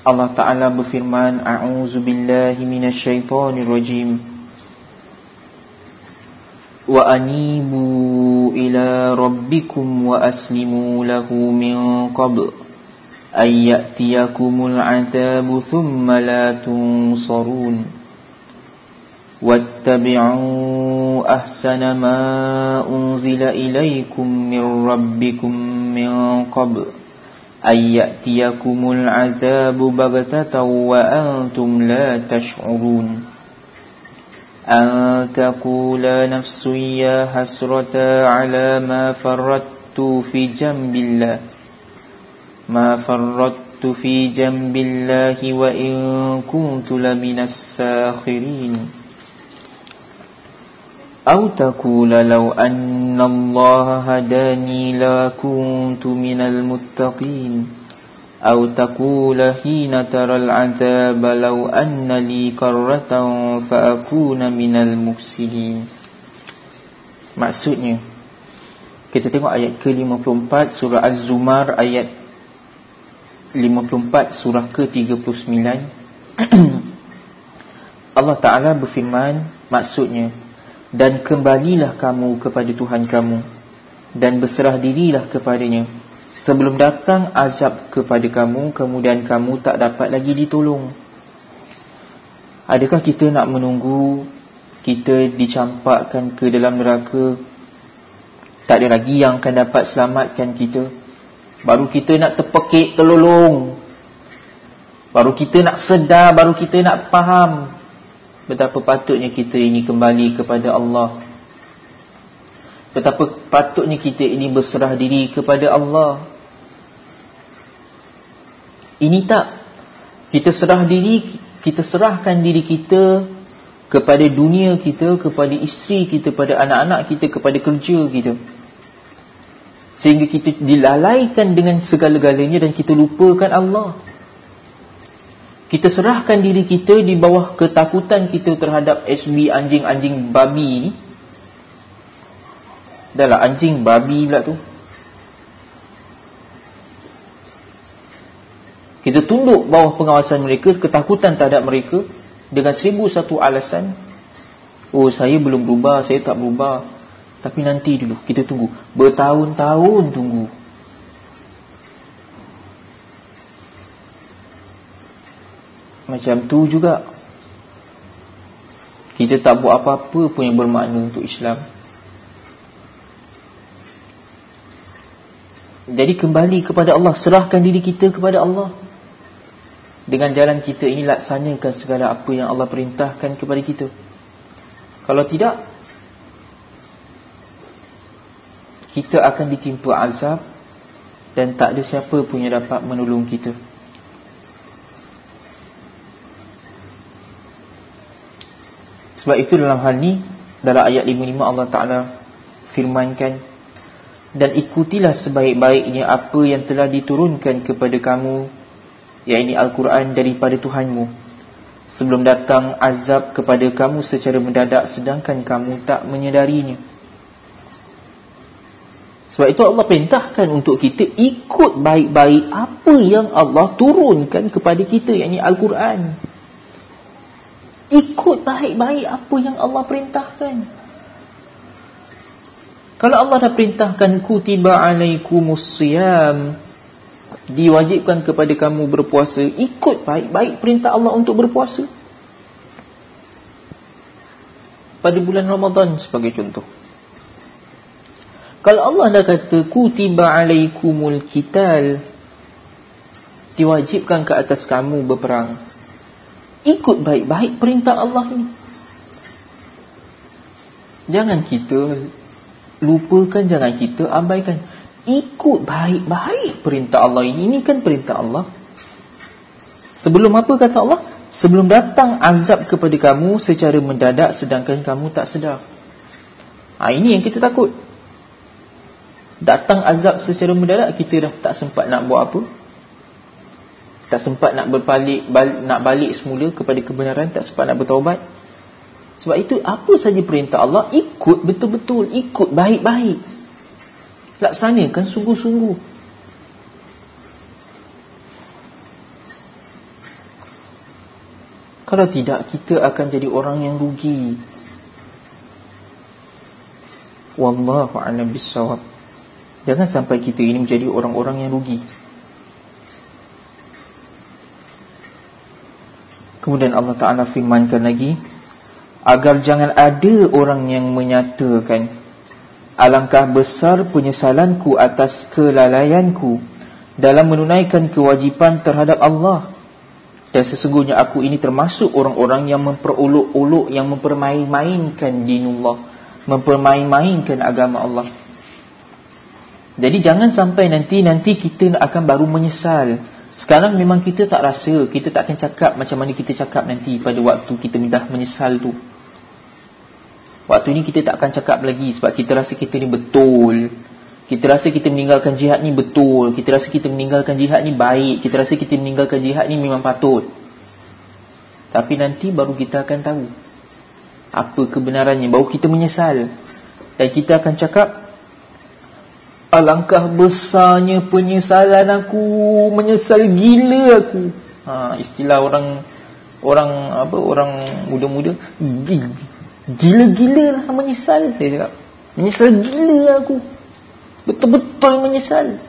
Allah Ta'ala berfirman A'udzu billahi minasyaitonir rajim. Wa anibu ila rabbikum wa aslimu lahu min qabl ay ya'tiyakumul 'adzabu thumma la tunsarun. Wattabi'u ahsana ma unzila ilaykum min rabbikum min qabl أن يأتيكم العذاب بغتة وأنتم لا تشعرون أن تقول نفس يا حسرة على ما فردت في جنب الله ما فردت في جنب الله وإن كنت لمن الساخرين أو تقول لو أن الله هداني لكنت من المتقين أو تقول حين ترى العذاب لو أن لي كرة فأكون من المفسدين Maksudnya Kita tengok ayat ke-54 Surah Az-Zumar Ayat 54 Surah ke-39 Allah Ta'ala berfirman Maksudnya dan kembalilah kamu kepada Tuhan kamu. Dan berserah dirilah kepadanya. Sebelum datang azab kepada kamu kemudian kamu tak dapat lagi ditolong. Adakah kita nak menunggu kita dicampakkan ke dalam neraka? Tak ada lagi yang akan dapat selamatkan kita. Baru kita nak terpekik terlolong. Baru kita nak sedar baru kita nak faham Betapa patutnya kita ini kembali kepada Allah. Betapa patutnya kita ini berserah diri kepada Allah. Ini tak. Kita serah diri Kita serahkan diri kita Kepada dunia kita Kepada isteri kita Kepada anak-anak kita Kepada kerja kita. Sehingga kita dilalaikan dengan segala-galanya Dan kita lupakan Allah kita serahkan diri kita di bawah ketakutan kita terhadap SB anjing-anjing babi ni. Dahlah anjing babi pula tu. Kita tunduk bawah pengawasan mereka, ketakutan terhadap mereka dengan seribu satu alasan. Oh saya belum berubah, saya tak berubah. Tapi nanti dulu, kita tunggu. Bertahun-tahun tunggu. Macam tu juga. Kita tak buat apa-apa pun yang bermakna untuk Islam. Jadi kembali kepada Allah Serahkan diri kita kepada Allah. Dengan jalan kita ini Laksanakan segala apa yang Allah perintahkan kepada kita. Kalau tidak Kita akan ditimpa azab Dan tak ada siapa pun yang dapat menolong kita Sebab itu dalam hal ni Dalam ayat 55 Allah Ta'ala Firmankan Dan ikutilah sebaik-baiknya Apa yang telah diturunkan kepada kamu ini Al-Quran daripada Tuhanmu. Sebelum datang azab kepada kamu secara mendadak Sedangkan kamu tak menyedarinya. Sebab itu Allah perintahkan untuk kita Ikut baik-baik apa yang Allah turunkan kepada kita Yang ini Al-Quran Ikut baik-baik apa yang Allah perintahkan. Kalau Allah dah perintahkan kutiba alaikumus siyam diwajibkan kepada kamu berpuasa, ikut baik-baik perintah Allah untuk berpuasa. Pada bulan Ramadan sebagai contoh. Kalau Allah dah kata kutiba alaikumul qital diwajibkan ke atas kamu berperang ikut baik-baik perintah Allah ini. Jangan kita lupakan, jangan kita abaikan. Ikut baik-baik perintah Allah ini. Ini kan perintah Allah. Sebelum apa kata Allah? Sebelum datang azab kepada kamu secara mendadak sedangkan kamu tak sedar. Ha, ini yang kita takut. Datang azab secara mendadak kita dah tak sempat nak buat apa. Tak sempat nak berbalik balik, nak balik semula kepada kebenaran, tak sempat nak bertaubat. Sebab itu apa saja perintah Allah ikut betul-betul, ikut baik-baik. Laksanakan sungguh-sungguh. Kalau tidak kita akan jadi orang yang rugi. Wallahu a'lam bissawab. Jangan sampai kita ini menjadi orang-orang yang rugi. Kemudian Allah Ta'ala firmankan lagi Agar jangan ada orang yang menyatakan Alangkah besar penyesalanku atas kelalaianku Dalam menunaikan kewajipan terhadap Allah. Dan sesungguhnya aku ini termasuk orang-orang yang memperolok-olok Yang mempermain-mainkan dinullah Mempermain-mainkan agama Allah Jadi jangan sampai nanti nanti kita akan baru menyesal. Sekarang memang kita tak rasa Kita tak akan cakap macam mana kita cakap nanti Pada waktu kita dah menyesal tu. Waktu ni kita tak akan cakap lagi Sebab kita rasa kita ni betul. Kita rasa kita meninggalkan jihad ni betul. Kita rasa kita meninggalkan jihad ni baik. Kita rasa kita meninggalkan jihad ni memang patut. Tapi nanti baru kita akan tahu Apa kebenarannya. Baru kita menyesal. Dan kita akan cakap Alangkah besarnya penyesalan aku Menyesal gila aku. Ha, Istilah orang Orang apa Orang muda-muda Gila-gila lah menyesal. Saya cakap Menyesal gila aku. Betul-betul menyesal.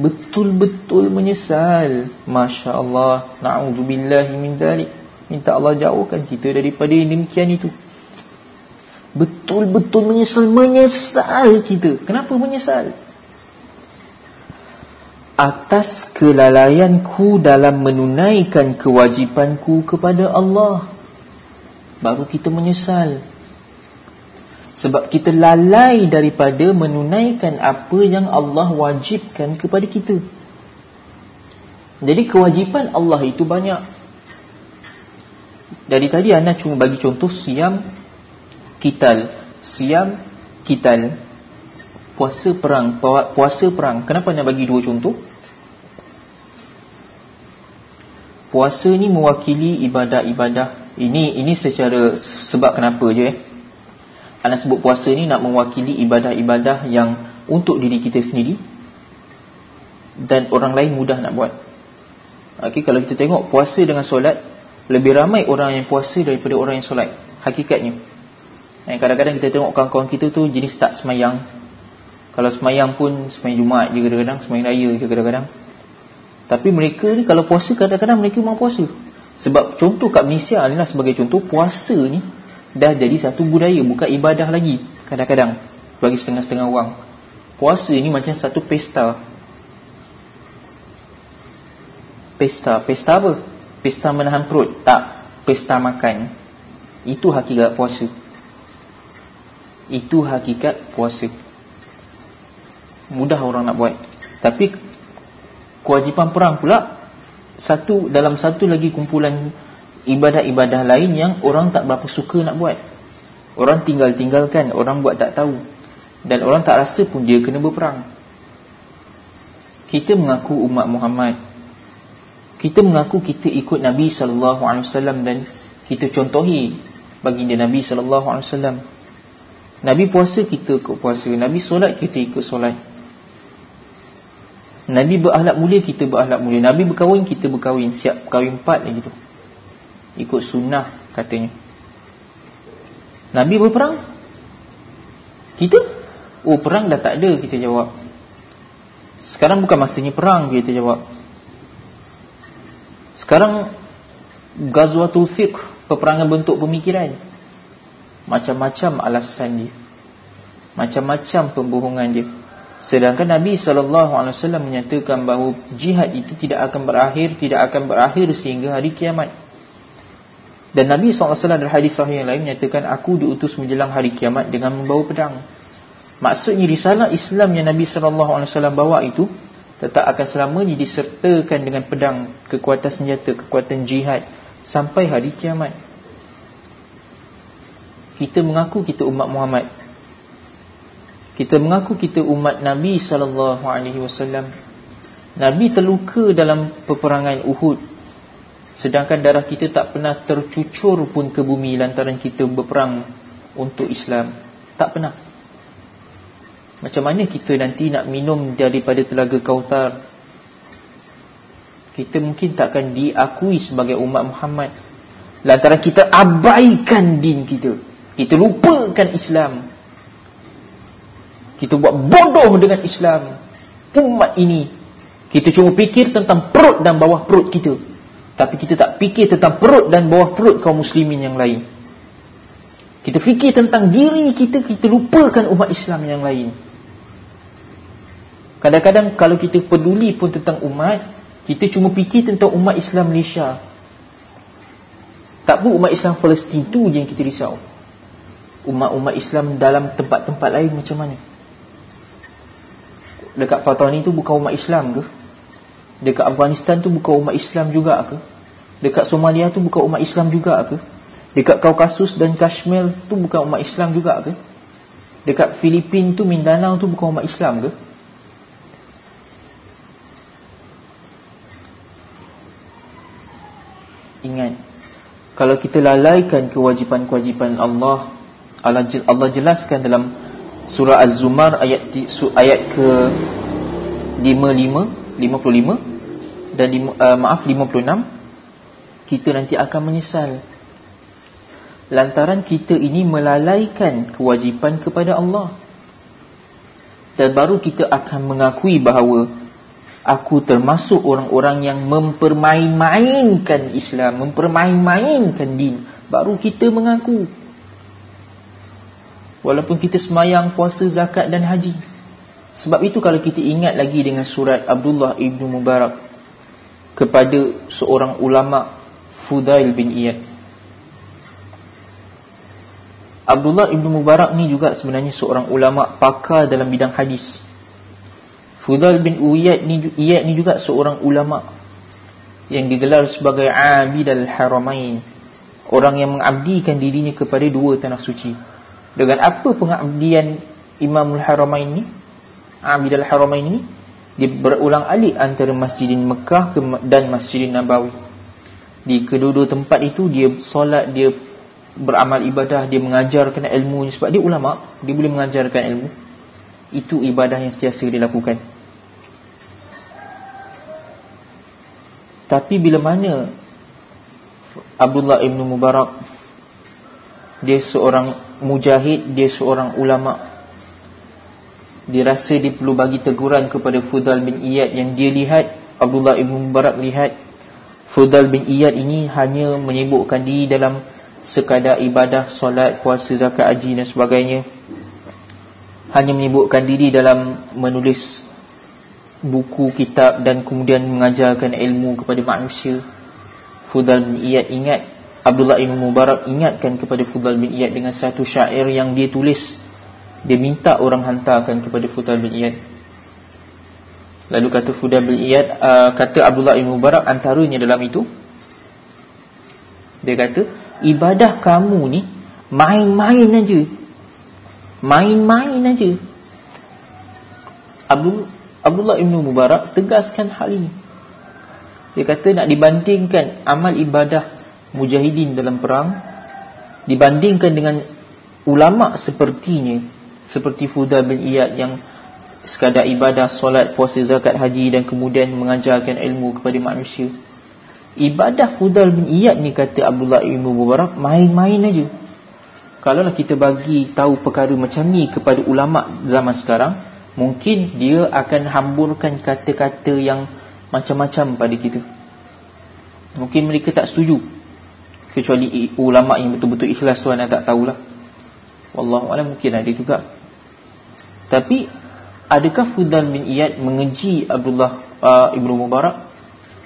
Betul-betul menyesal. Masya Allah. Na'udzubillahi min dhalik. Minta Allah jauhkan kita daripada demikian itu Betul-betul menyesal Menyesal kita. Kenapa menyesal? Atas kelalaianku dalam menunaikan kewajipanku kepada Allah. Baru kita menyesal. Sebab kita lalai daripada menunaikan apa yang Allah wajibkan kepada kita. Jadi kewajipan Allah itu banyak. Dari tadi Ana cuma bagi contoh siam kital siam kital puasa perang puasa perang. Kenapa nak bagi dua contoh? Puasa ni mewakili ibadah-ibadah. Ini ini secara sebab kenapa je eh. Ana sebut puasa ni nak mewakili ibadah-ibadah yang untuk diri kita sendiri dan orang lain mudah nak buat. Okey kalau kita tengok puasa dengan solat lebih ramai orang yang puasa daripada orang yang solat. Hakikatnya dan kadang-kadang kita tengok kawan-kawan kita tu jenis tak semayang. Kalau semayang pun semayang Jumaat je kadang-kadang, semayang raya je kadang-kadang. Tapi mereka ni kalau puasa kadang-kadang mereka memang puasa. Sebab contoh kat Malaysia ni lah sebagai contoh puasa ni dah jadi satu budaya bukan ibadah lagi kadang-kadang bagi setengah-setengah orang. Puasa ni macam satu pesta. Pesta, pesta apa? Pesta menahan perut. Tak, pesta makan. Itu hakikat puasa. Itu hakikat puasa. Mudah orang nak buat. Tapi Kewajipan perang pula satu Dalam satu lagi kumpulan Ibadah-ibadah lain yang orang tak berapa suka nak buat. Orang tinggal-tinggalkan Orang buat tak tahu. Dan orang tak rasa pun dia kena berperang. Kita mengaku umat Muhammad. Kita mengaku kita ikut Nabi SAW Dan kita contohi Baginda Nabi SAW Nabi puasa kita ikut puasa. Nabi solat kita ikut solat. Nabi berakhlak mulia kita berakhlak mulia. Nabi berkahwin kita berkahwin. Siap kahwin empat lagi tu Ikut sunnah katanya. Nabi berperang? Kita? Oh perang dah tak ada kita jawab. Sekarang bukan masanya perang kita jawab. Sekarang Gazwatul fiqh Peperangan bentuk pemikiran macam-macam alasan dia. Macam-macam pembohongan dia. Sedangkan Nabi SAW menyatakan bahawa Jihad itu tidak akan berakhir Tidak akan berakhir sehingga hari kiamat. Dan Nabi SAW dalam hadis sahih yang lain menyatakan Aku diutus menjelang hari kiamat dengan membawa pedang. Maksudnya risalah Islam yang Nabi SAW bawa itu Tetap akan selama ini disertakan dengan pedang Kekuatan senjata, kekuatan jihad Sampai hari kiamat kita mengaku kita umat Muhammad. Kita mengaku kita umat Nabi sallallahu alaihi wasallam. Nabi terluka dalam peperangan Uhud. Sedangkan darah kita tak pernah tercucur pun ke bumi Lantaran kita berperang untuk Islam. Tak pernah. Macam mana kita nanti nak minum daripada telaga kautar? Kita mungkin takkan diakui sebagai umat Muhammad. Lantaran kita abaikan din kita Kita lupakan Islam. Kita buat bodoh dengan Islam. Umat ini Kita cuma fikir tentang perut dan bawah perut kita. Tapi kita tak fikir tentang perut dan bawah perut kaum muslimin yang lain. Kita fikir tentang diri kita Kita lupakan umat Islam yang lain. Kadang-kadang kalau kita peduli pun tentang umat Kita cuma fikir tentang umat Islam Malaysia. Tak pun umat Islam Palestin tu yang kita risau Umat-umat Islam dalam tempat-tempat lain macam mana dekat Fatani tu bukan umat Islam ke? Dekat Afghanistan tu bukan umat Islam juga ke? Dekat Somalia tu bukan umat Islam juga ke? Dekat Kaukasus dan Kashmir tu bukan umat Islam juga ke? Dekat Filipin tu Mindanao tu bukan umat Islam ke? Ingat Kalau kita lalaikan kewajipan-kewajipan Allah Allah jelaskan dalam surah Az-Zumar ayat ayat ke 55 55 dan lima, uh, maaf 56 kita nanti akan menyesal. Lantaran kita ini melalaikan kewajipan kepada Allah. Dan baru kita akan mengakui bahawa aku termasuk orang-orang yang mempermain-mainkan Islam mempermain-mainkan din. Baru kita mengaku Walaupun kita semayang, puasa, zakat dan haji. Sebab itu kalau kita ingat lagi dengan surat Abdullah Ibn Mubarak Kepada seorang ulama Fudail bin Iyad. Abdullah Ibn Mubarak ni juga sebenarnya seorang ulama pakar dalam bidang hadis. Fudail bin Iyad ni, Iyad ni juga seorang ulama Yang digelar sebagai Abid al-Haramain Orang yang mengabdikan dirinya kepada dua tanah suci dengan apa pengabdian Imamul Haramain ini Abidul Haramain ini Dia berulang alik antara Masjidin Mekah dan Masjidin Nabawi. Di kedua-dua tempat itu Dia solat, dia beramal ibadah Dia mengajarkan ilmu. Sebab dia ulama' Dia boleh mengajarkan ilmu. Itu ibadah yang setiasa dia lakukan. Tapi bila mana Abdullah Ibn Mubarak Dia seorang mujahid dia seorang ulama. Dia rasa dia perlu bagi teguran kepada Fudal bin Iyad yang dia lihat Abdullah ibn Mubarak lihat. Fudal bin Iyad ini hanya menyebutkan diri dalam sekadar ibadah solat puasa zakat haji dan sebagainya. Hanya menyebutkan diri dalam menulis buku kitab dan kemudian mengajarkan ilmu kepada manusia. Fudal bin Iyad ingat Abdullah Ibn Mubarak ingatkan kepada Fudal bin Iyad dengan satu syair yang dia tulis. Dia minta orang hantarkan kepada Fudal bin Iyad. Lalu kata Fudal bin Iyad uh, Kata Abdullah Ibn Mubarak antaranya dalam itu Dia kata Ibadah kamu ni Main-main aja. Main-main aja. Abdul, Abdullah Ibn Mubarak tegaskan hal ini. Dia kata nak dibandingkan Amal ibadah mujahidin dalam perang dibandingkan dengan ulama sepertinya seperti Fuda bin Iyad yang sekadar ibadah solat puasa zakat haji dan kemudian mengajarkan ilmu kepada manusia. Ibadah Fudal bin Iyad ni kata Abdullah Ibn Mubarak main-main aja. Kalaulah kita bagi tahu perkara macam ni kepada ulama zaman sekarang mungkin dia akan hamburkan kata-kata yang macam-macam pada kita. Mungkin mereka tak setuju kecuali ulama yang betul-betul ikhlas tuan tak tahulah. Wallahu alam mungkin ada juga. Tapi adakah Fudan bin Iyad mengeji Abdullah uh, Ibnu Mubarak?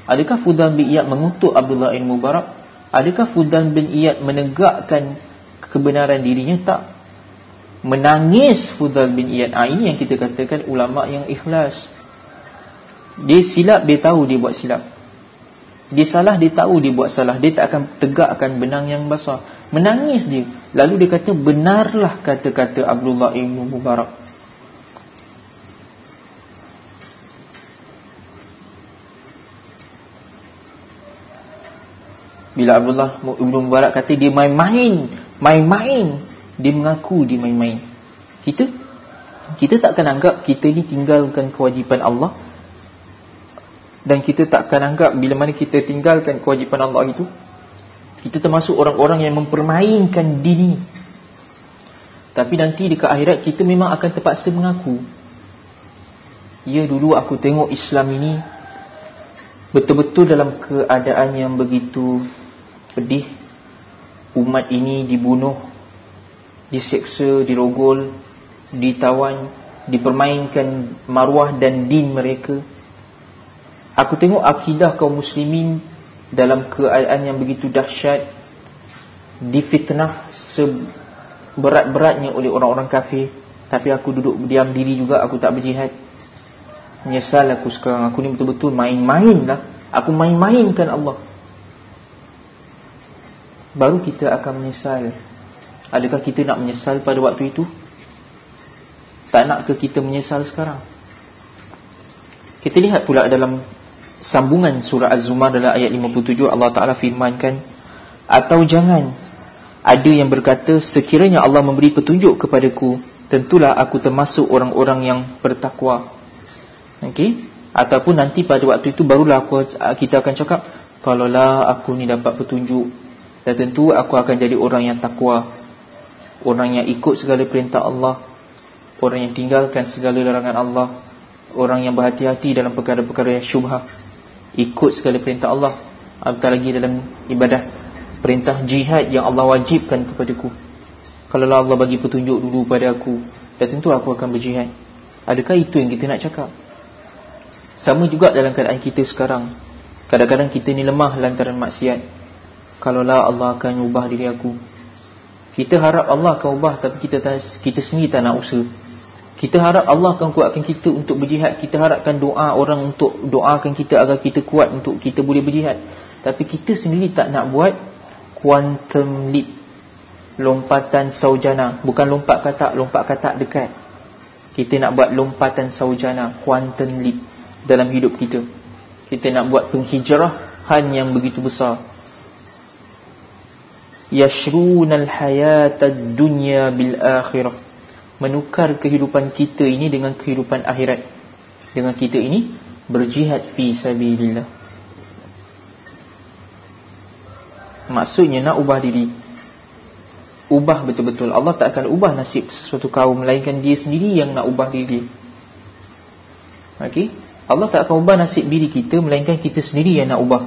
Adakah Fudan bin Iyad mengutuk Abdullah Ibnu Mubarak? Adakah Fudan bin Iyad menegakkan kebenaran dirinya? Tak. Menangis Fudan bin Iyad. Ah ini yang kita katakan ulama yang ikhlas. Dia silap dia tahu dia buat silap dia salah, dia tahu dia buat salah. Dia tak akan tegakkan benang yang basah. Menangis dia. Lalu dia kata, benarlah kata-kata Abdullah Ibn Mubarak. Bila Abdullah Ibn Mubarak kata dia main-main Main-main Dia mengaku dia main-main. Kita? Kita takkan anggap kita ni tinggalkan kewajipan Allah. Dan kita takkan anggap bila mana kita tinggalkan kewajipan Allah itu Kita termasuk orang-orang yang mempermainkan diri. Tapi nanti dekat akhirat kita memang akan terpaksa mengaku. Ya dulu aku tengok Islam ini Betul-betul dalam keadaan yang begitu pedih. Umat ini dibunuh diseksa dirogol ditawan dipermainkan maruah dan din mereka aku tengok akidah kaum muslimin dalam keadaan yang begitu dahsyat difitnah seberat-beratnya oleh orang-orang kafir. Tapi aku duduk diam diri juga aku tak berjihad. Menyesal aku sekarang. Aku ni betul-betul main-main lah. Aku main-mainkan Allah. Baru kita akan menyesal. Adakah kita nak menyesal pada waktu itu? Tak nak ke kita menyesal sekarang? Kita lihat pula dalam sambungan surah Az-Zumar dalam ayat 57 Allah Ta'ala firmankan atau jangan ada yang berkata sekiranya Allah memberi petunjuk kepadaku tentulah aku termasuk orang-orang yang bertakwa. Okey? Ataupun nanti pada waktu itu barulah aku, kita akan cakap kalaulah aku ni dapat petunjuk dan tentu aku akan jadi orang yang takwa. Orang yang ikut segala perintah Allah. Orang yang tinggalkan segala larangan Allah Orang yang berhati-hati dalam perkara-perkara yang syubhah. Ikut segala perintah Allah. Apatah lagi dalam ibadah Perintah jihad yang Allah wajibkan kepadaku. Kalau Allah bagi petunjuk dulu pada aku Dan tentu aku akan berjihad. Adakah itu yang kita nak cakap? Sama juga dalam keadaan kita sekarang. Kadang-kadang kita ni lemah lantaran maksiat. Kalaulah Allah akan ubah diri aku. Kita harap Allah akan ubah tapi kita kita sendiri tak nak usaha kita harap Allah akan kuatkan kita untuk berjihad. Kita harapkan doa orang untuk doakan kita agar kita kuat untuk kita boleh berjihad. Tapi kita sendiri tak nak buat quantum leap. Lompatan saujana. Bukan lompat katak lompat katak dekat. Kita nak buat lompatan saujana quantum leap dalam hidup kita. Kita nak buat penghijrahan yang begitu besar. Yashrunal hayatad dunya bil akhirah menukar kehidupan kita ini dengan kehidupan akhirat. Dengan kita ini berjihad fi sabilillah. Maksudnya nak ubah diri. Ubah betul-betul. Allah tak akan ubah nasib sesuatu kaum melainkan dia sendiri yang nak ubah diri okey? Allah tak akan ubah nasib diri kita melainkan kita sendiri yang nak ubah.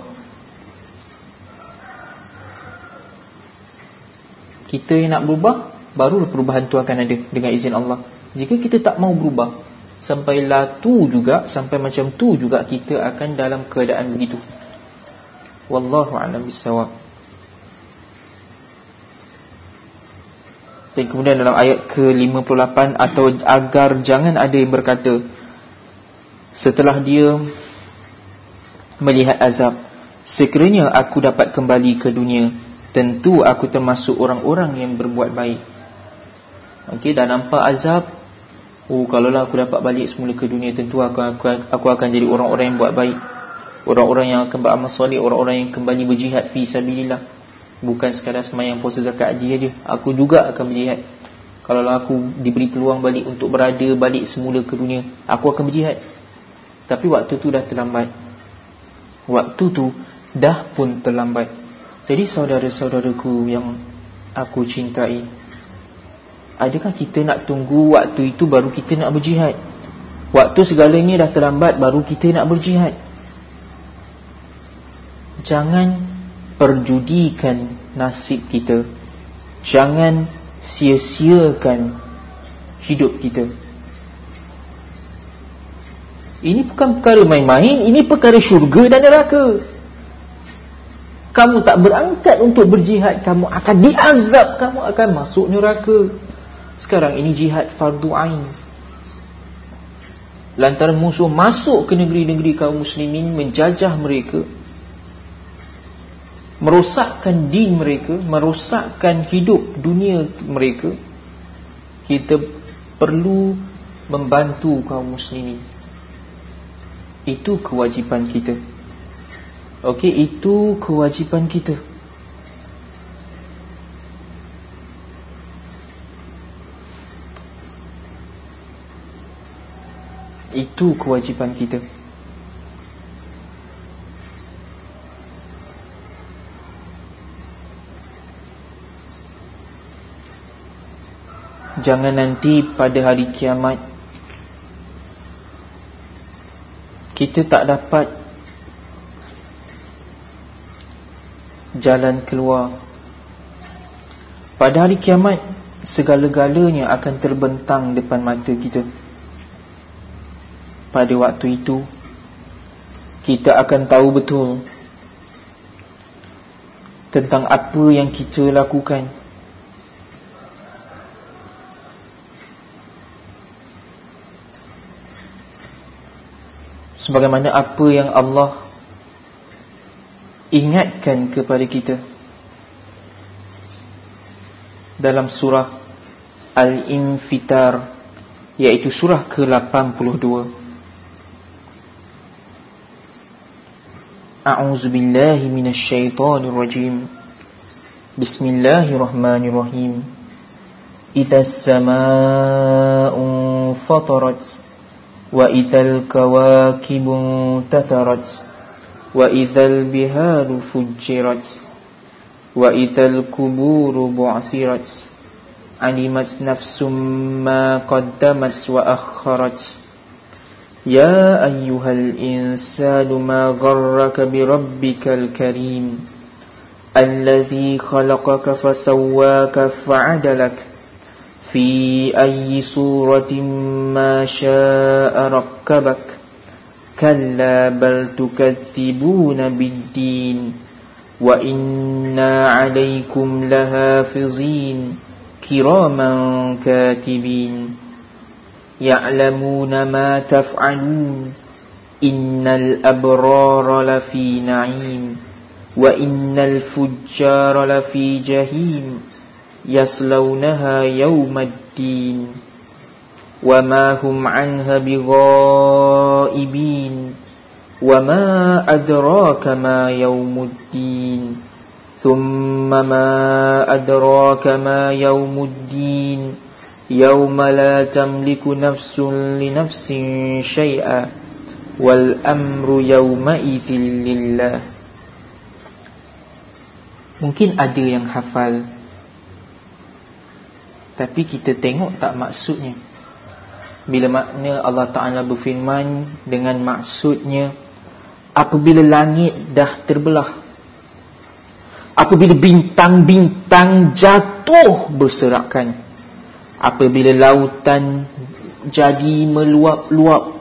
Kita yang nak berubah baru perubahan tu akan ada dengan izin Allah. Jika kita tak mau berubah sampailah tu juga sampai macam tu juga kita akan dalam keadaan begitu. Wallahu a'lam bissawab. Dan kemudian dalam ayat ke-58 atau agar jangan ada yang berkata setelah dia melihat azab sekiranya aku dapat kembali ke dunia tentu aku termasuk orang-orang yang berbuat baik. Okey, dah nampak azab. Oh, kalaulah aku dapat balik semula ke dunia, tentu aku aku, aku akan jadi orang-orang yang buat baik. Orang-orang yang akan beramal soleh, orang-orang yang kembali berjihad fi sabilillah. Bukan sekadar sembahyang puasa zakat haji aja. Aku juga akan berjihad. Kalaulah aku diberi peluang balik untuk berada balik semula ke dunia, aku akan berjihad. Tapi waktu tu dah terlambat. Waktu tu dah pun terlambat. Jadi saudara-saudaraku yang aku cintai Adakah kita nak tunggu waktu itu baru kita nak berjihad? Waktu segalanya dah terlambat baru kita nak berjihad. Jangan perjudikan nasib kita. Jangan sia-siakan hidup kita. Ini bukan perkara main-main Ini perkara syurga dan neraka. Kamu tak berangkat untuk berjihad kamu akan diazab kamu akan masuk neraka sekarang ini jihad fardu ain. Lantaran musuh masuk ke negeri-negeri kaum muslimin menjajah mereka merosakkan din mereka merosakkan hidup dunia mereka kita perlu membantu kaum muslimin. Itu kewajipan kita. Okey, itu kewajipan kita. Itu kewajipan kita. Jangan nanti pada hari kiamat Kita tak dapat Jalan keluar. Pada hari kiamat Segala-galanya akan terbentang depan mata kita Pada waktu itu Kita akan tahu betul Tentang apa yang kita lakukan. Sebagaimana apa yang Allah ingatkan kepada kita dalam surah Al-Infitar iaitu surah ke-82 A'udzu billahi minasy syaithanir rajim Bismillahirrahmanirrahim Idza as-samaa'u fatarat وإذا الكواكب انتثرت وإذا البهار فجرت وإذا الكبور بعثرت علمت نفس ما قدمت وأخرت يا أيها الإنسان ما غرك بربك الكريم الذي خلقك فسواك فعدلك في أي صورة ما شاء ركبك كلا بل تكذبون بالدين وإنا عليكم لهافظين كراما كاتبين يعلمون ما تفعلون إن الأبرار لفي نعيم وإن الفجار لفي جهيم يصلونها يوم الدين وما هم عنها بغائبين وما أدراك ما يوم الدين ثم ما أدراك ما يوم الدين يوم لا تملك نفس لنفس شيئا والأمر يومئذ لله Mungkin ada yang hafal tapi kita tengok tak maksudnya Bila makna Allah Ta'ala berfirman Dengan maksudnya Apabila langit dah terbelah Apabila bintang-bintang jatuh berserakan Apabila lautan jadi meluap-luap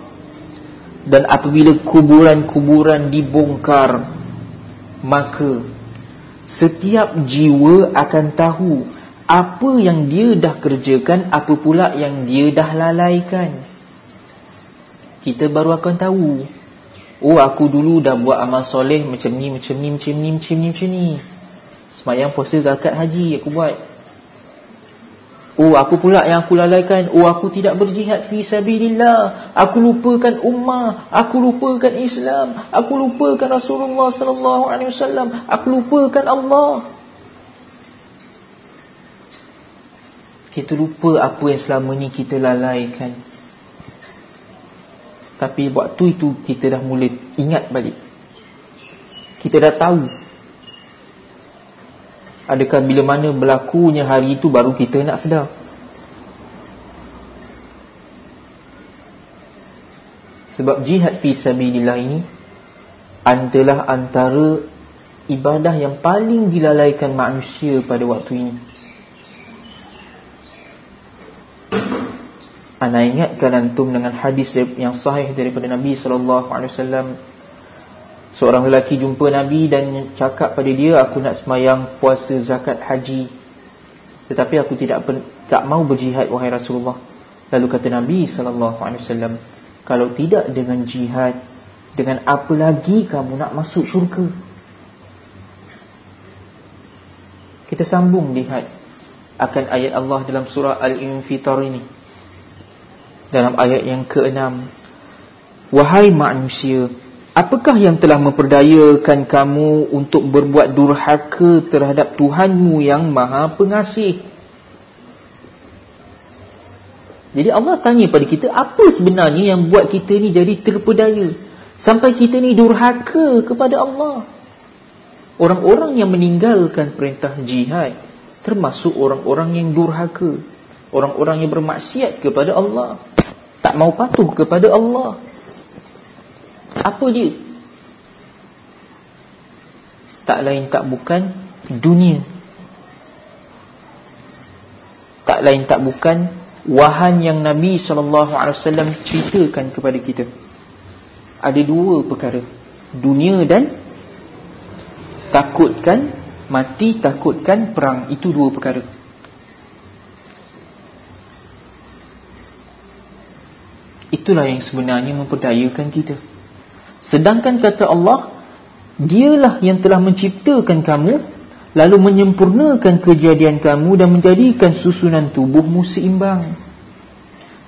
Dan apabila kuburan-kuburan dibongkar Maka Setiap jiwa akan tahu apa yang dia dah kerjakan apa pula yang dia dah lalaikan. Kita baru akan tahu oh aku dulu dah buat amal soleh macam ni macam ni macam ni macam ni macam ni. Semayang puasa zakat haji aku buat oh aku pula yang aku lalaikan. Oh aku tidak berjihad fi sabilillah. Aku lupakan ummah. Aku lupakan Islam. Aku lupakan Rasulullah sallallahu alaihi wasallam. Aku lupakan Allah. Kita lupa apa yang selama ni kita lalaikan. Tapi waktu itu kita dah mula ingat balik. Kita dah tahu Adakah bila mana berlakunya hari itu baru kita nak sedar Sebab jihad fi sabilillah ini adalah antara ibadah yang paling dilalaikan manusia pada waktu ini Ana ingatkan antum dengan hadis yang sahih daripada Nabi sallallahu alaihi wasallam. Seorang lelaki jumpa Nabi dan cakap pada dia, aku nak semayang puasa zakat haji. Tetapi aku tidak tak mau berjihad wahai Rasulullah. Lalu kata Nabi sallallahu alaihi wasallam, kalau tidak dengan jihad, dengan apa lagi kamu nak masuk syurga? Kita sambung lihat akan ayat Allah dalam surah Al-Infitar ini dalam ayat yang keenam Wahai manusia Apakah yang telah memperdayakan kamu Untuk berbuat durhaka Terhadap Tuhanmu yang maha pengasih? Jadi Allah tanya pada kita Apa sebenarnya yang buat kita ni jadi terpedaya? Sampai kita ni durhaka kepada Allah. Orang-orang yang meninggalkan perintah jihad Termasuk orang-orang yang durhaka. Orang-orang yang bermaksiat kepada Allah. Tak mau patuh kepada Allah Apa dia? Tak lain tak bukan dunia. Tak lain tak bukan Wahan yang Nabi SAW ceritakan kepada kita. Ada dua perkara. Dunia dan Takutkan Mati takutkan perang. Itu dua perkara. Itulah yang sebenarnya memperdayakan kita Sedangkan kata Allah Dialah yang telah menciptakan kamu Lalu menyempurnakan kejadian kamu Dan menjadikan susunan tubuhmu seimbang.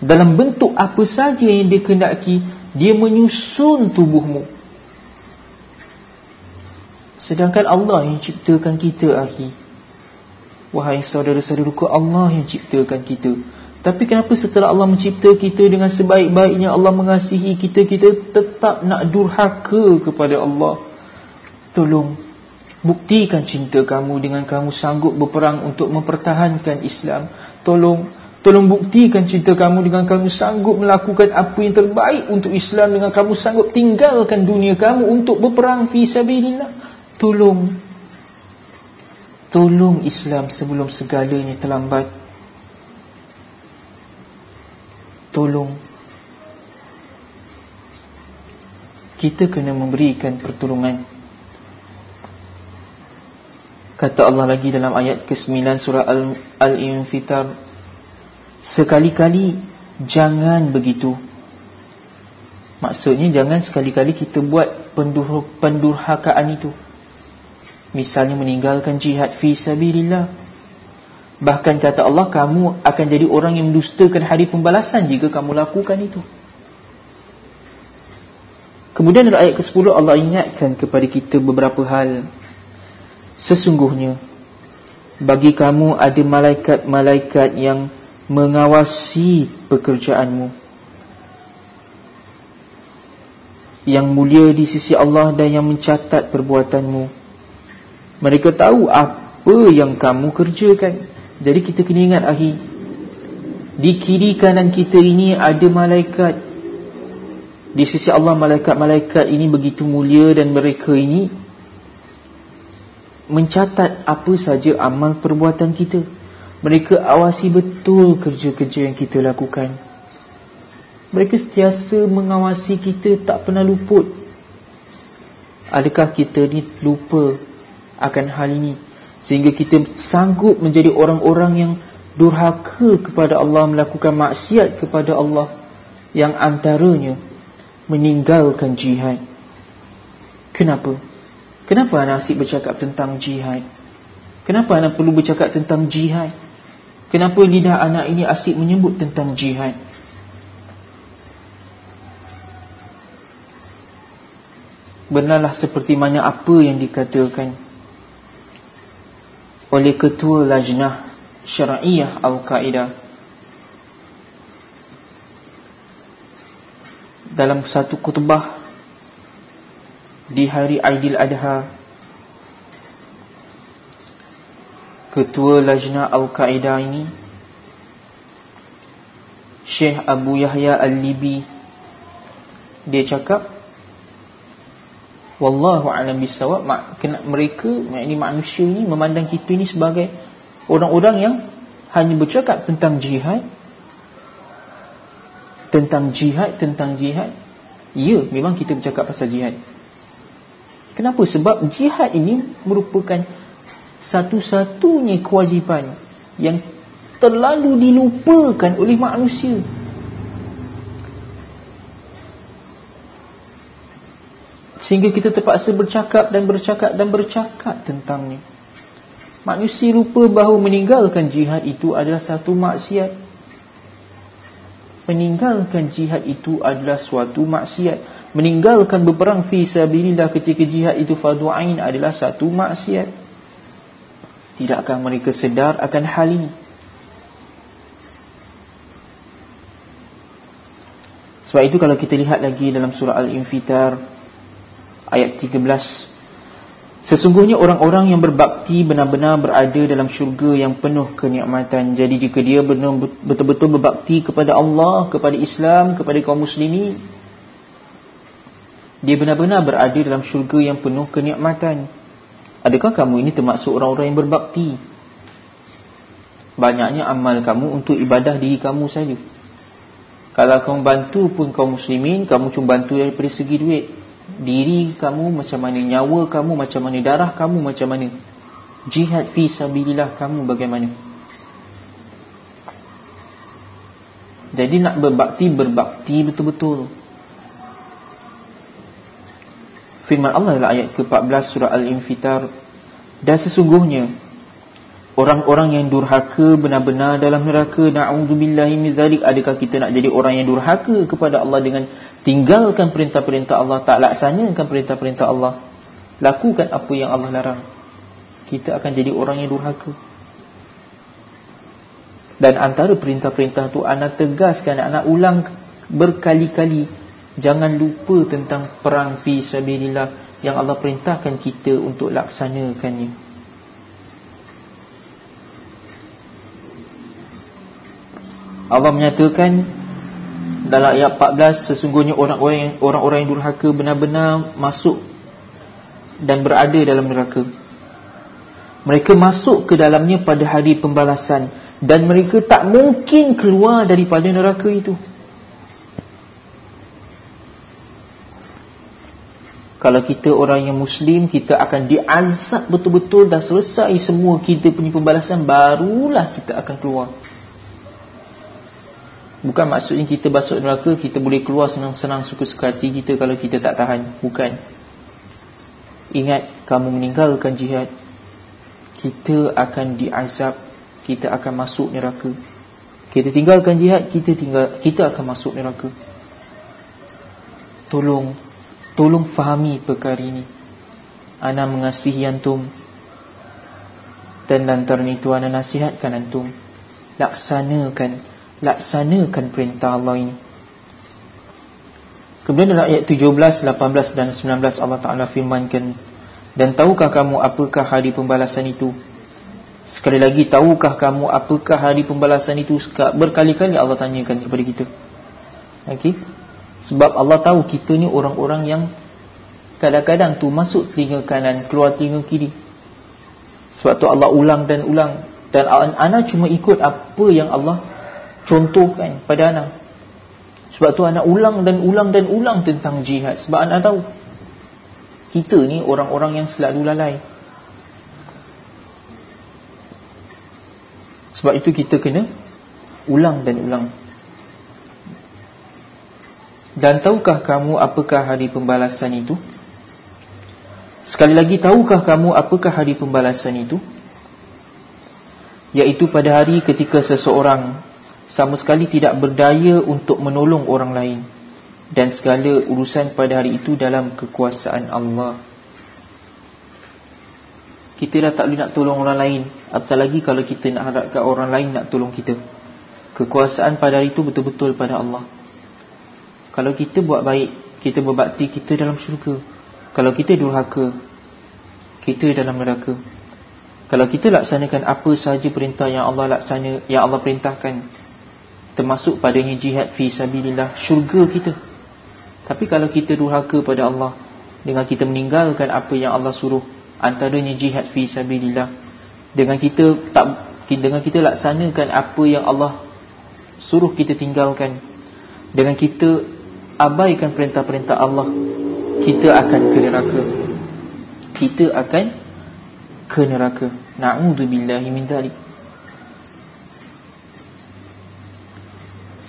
Dalam bentuk apa saja yang dia kendaki Dia menyusun tubuhmu. Sedangkan Allah yang ciptakan kita akhi. Wahai saudara-saudaraku Allah yang ciptakan kita Tapi kenapa setelah Allah mencipta kita Dengan sebaik-baiknya Allah mengasihi kita Kita tetap nak durhaka kepada Allah? Tolong Buktikan cinta kamu dengan kamu sanggup berperang untuk mempertahankan Islam. Tolong Tolong buktikan cinta kamu dengan kamu sanggup melakukan apa yang terbaik untuk Islam Dengan kamu sanggup tinggalkan dunia kamu untuk berperang fi sabilillah. Tolong Tolong Islam sebelum segalanya terlambat Tolong. Kita kena memberikan pertolongan. Kata Allah lagi dalam ayat ke-9 surah Al-Infitar Sekali-kali jangan begitu. Maksudnya jangan sekali-kali kita buat pendur pendurhakaan itu. Misalnya meninggalkan jihad fi sabilillah Bahkan kata Allah kamu akan jadi orang yang mendustakan hari pembalasan jika kamu lakukan itu. Kemudian dalam ayat ke-10 Allah ingatkan kepada kita beberapa hal. Sesungguhnya bagi kamu ada malaikat-malaikat yang mengawasi pekerjaanmu. Yang mulia di sisi Allah dan yang mencatat perbuatanmu. Mereka tahu apa yang kamu kerjakan jadi kita kena ingat akhir di kiri kanan kita ini ada malaikat di sisi Allah malaikat-malaikat ini begitu mulia dan mereka ini mencatat apa saja amal perbuatan kita. Mereka awasi betul kerja-kerja yang kita lakukan. Mereka sentiasa mengawasi kita tak pernah luput. Adakah kita ni lupa akan hal ini sehingga kita sanggup menjadi orang-orang yang durhaka kepada Allah melakukan maksiat kepada Allah yang antaranya meninggalkan jihad. Kenapa? Kenapa anak asyik bercakap tentang jihad? Kenapa anak perlu bercakap tentang jihad? Kenapa lidah anak ini asyik menyebut tentang jihad? Benarlah seperti mana apa yang dikatakan oleh Ketua Lajnah Syariah Al-Qaeda. Dalam satu kutubah di hari Aidil Adha Ketua Lajnah Al-Qaeda ini Syekh Abu Yahya Al-Libi Dia cakap Wallahu a'lam bisawab mereka ini manusia ini memandang kita ini sebagai orang-orang yang hanya bercakap tentang jihad tentang jihad tentang jihad ya memang kita bercakap pasal jihad Kenapa? Sebab jihad ini merupakan satu-satunya kewajipan yang terlalu dilupakan oleh manusia. Sehingga kita terpaksa bercakap dan bercakap dan bercakap tentangnya. Manusia lupa bahawa meninggalkan jihad itu adalah satu maksiat. Meninggalkan jihad itu adalah suatu maksiat meninggalkan berperang fi sabilillah ketika jihad itu fardu ain adalah satu maksiat tidakkah mereka sedar akan hal ini Sebab itu kalau kita lihat lagi dalam surah Al-Infitar ayat 13 Sesungguhnya orang-orang yang berbakti benar-benar berada dalam syurga yang penuh kenikmatan. Jadi jika dia betul-betul berbakti kepada Allah, kepada Islam, kepada kaum muslimin, dia benar-benar berada dalam syurga yang penuh kenikmatan. Adakah kamu ini termasuk orang-orang yang berbakti? Banyaknya amal kamu untuk ibadah diri kamu saja. Kalau kamu bantu pun kaum muslimin, kamu cuma bantu daripada segi duit diri kamu macam mana nyawa kamu macam mana darah kamu macam mana jihad fi sabilillah kamu bagaimana? Jadi nak berbakti berbakti betul-betul. Firman Allah dalam ayat ke-14 surah al-infitar dan sesungguhnya orang-orang yang durhaka benar-benar dalam neraka na'udzubillahi min zalik. Adakah kita nak jadi orang yang durhaka kepada Allah dengan tinggalkan perintah-perintah Allah tak laksanakan perintah-perintah Allah? Lakukan apa yang Allah larang. Kita akan jadi orang yang durhaka. Dan antara perintah-perintah tu anak tegaskan anak ulang berkali-kali jangan lupa tentang perang fi sabilillah yang Allah perintahkan kita untuk laksanakannya Allah menyatakan dalam ayat 14 sesungguhnya orang-orang yang orang-orang yang durhaka benar-benar masuk dan berada dalam neraka. Mereka masuk ke dalamnya pada hari pembalasan dan mereka tak mungkin keluar daripada neraka itu. Kalau kita orang yang muslim kita akan diazab betul-betul dan selesai semua kita punya pembalasan barulah kita akan keluar. Bukan maksudnya kita masuk neraka Kita boleh keluar senang-senang suka-suka hati kita Kalau kita tak tahan. Bukan. Ingat kamu meninggalkan jihad Kita akan diazab Kita akan masuk neraka. Kita tinggalkan jihad Kita tinggal kita akan masuk neraka. Tolong Tolong fahami perkara ini. Ana mengasihi antum. Dan lantaran itu Ana nasihatkan antum. Laksanakan laksanakan perintah Allah ini. Kemudian dalam ayat 17, 18 dan 19 Allah Ta'ala firmankan Dan tahukah kamu apakah hari pembalasan itu? Sekali lagi, tahukah kamu apakah hari pembalasan itu? Berkali-kali Allah tanyakan kepada kita okay? Sebab Allah tahu kita ni orang-orang yang Kadang-kadang tu masuk telinga kanan, keluar telinga kiri Sebab tu Allah ulang dan ulang Dan anak cuma ikut apa yang Allah contohkan pada anak. Sebab tu anak ulang dan ulang dan ulang tentang jihad. Sebab anak tahu. Kita ni orang-orang yang selalu lalai. Sebab itu kita kena ulang dan ulang. Dan tahukah kamu apakah hari pembalasan itu? Sekali lagi tahukah kamu apakah hari pembalasan itu? Yaitu pada hari ketika seseorang sama sekali tidak berdaya untuk menolong orang lain. Dan segala urusan pada hari itu dalam kekuasaan Allah. Kita dah tak boleh nak tolong orang lain. Apatah lagi kalau kita nak harapkan orang lain nak tolong kita. Kekuasaan pada hari itu betul-betul pada Allah. Kalau kita buat baik kita berbakti kita dalam syurga. Kalau kita durhaka kita dalam neraka. Kalau kita laksanakan apa sahaja perintah yang Allah laksana yang Allah perintahkan termasuk padanya jihad fi sabilillah syurga kita. Tapi kalau kita durhaka pada Allah dengan kita meninggalkan apa yang Allah suruh antaranya jihad fi sabilillah dengan kita tak dengan kita laksanakan apa yang Allah suruh kita tinggalkan dengan kita abaikan perintah-perintah Allah kita akan ke neraka. Kita akan ke neraka. Na'udzubillahi min dzalik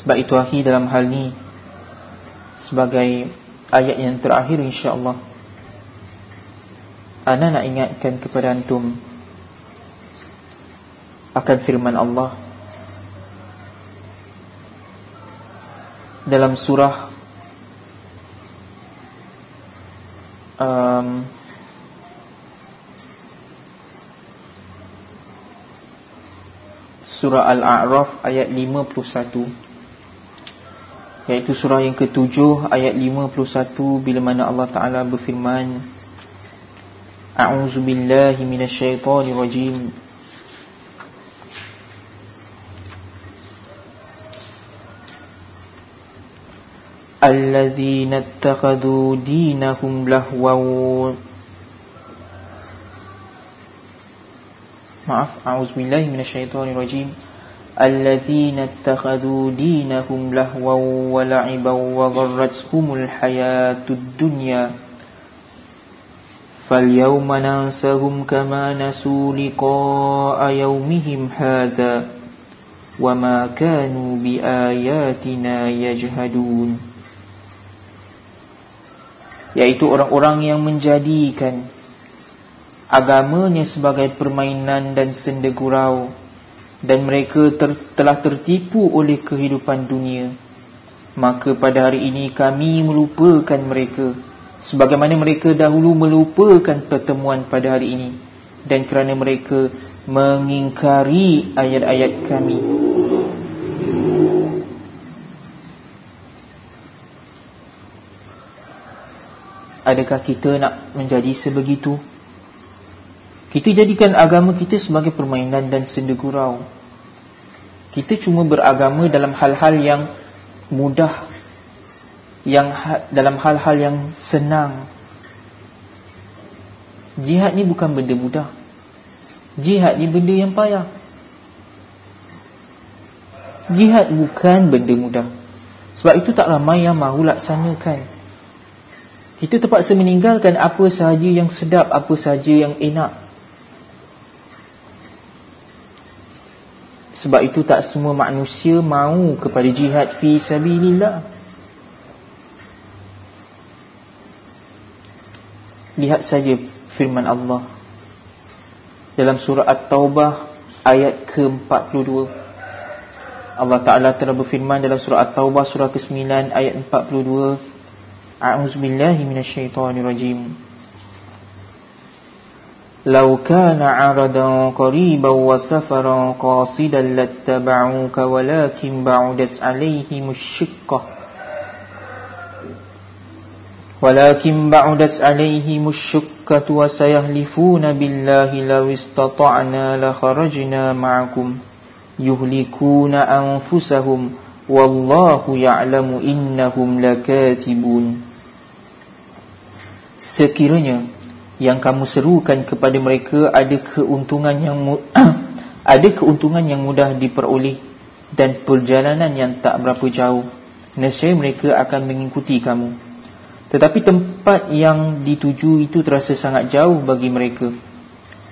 Sebab itu akhir dalam hal ini Sebagai ayat yang terakhir insyaAllah. Ana nak ingatkan kepada antum Akan firman Allah Dalam surah um, Surah Al-A'raf ayat 51 Iaitu surah yang ketujuh ayat 51 bila mana Allah Ta'ala berfirman A'udzu billahi minasyaitonir rajim الذين اتخذوا دينهم لهوا maaf auzubillahi minasyaitonir rajim الذين اتخذوا دينهم لهوا ولعبا وغرتهم الحياة الدنيا فاليوم ننسهم كما نسوا لقاء يومهم هذا وما كانوا بآياتنا يجهدون yaitu orang-orang yang menjadikan agamanya sebagai permainan dan senda gurau dan mereka ter telah tertipu oleh kehidupan dunia. Maka pada hari ini kami melupakan mereka sebagaimana mereka dahulu melupakan pertemuan pada hari ini. Dan kerana mereka mengingkari ayat-ayat kami. Adakah kita nak menjadi sebegitu? Kita jadikan agama kita sebagai permainan dan senda gurau. Kita cuma beragama dalam hal-hal yang mudah, yang ha, dalam hal-hal yang senang. Jihad ni bukan benda mudah. Jihad ni benda yang payah. Jihad bukan benda mudah. Sebab itu tak ramai yang mahu laksanakan. Kita terpaksa meninggalkan apa sahaja yang sedap, apa sahaja yang enak. Sebab itu tak semua manusia mau kepada jihad fi sabilillah. Lihat saja firman Allah dalam surah At-Taubah ayat ke-42. Allah Taala telah berfirman dalam surah At-Taubah surah ke-9 ayat 42. A'udzu billahi minasyaitonirrajim. rajim. لو كان عرضا قريبا وسفرا قاصدا لاتبعوك ولكن بعدت عليهم الشقة. ولكن بعدت عليهم الشقة وسيهلفون بالله لو استطعنا لخرجنا معكم يهلكون أنفسهم والله يعلم إنهم لكاتبون sekiranya yang kamu serukan kepada mereka ada keuntungan yang ada keuntungan yang mudah diperoleh dan perjalanan yang tak berapa jauh. Nescaya mereka akan mengikuti kamu. Tetapi tempat yang dituju itu terasa sangat jauh bagi mereka.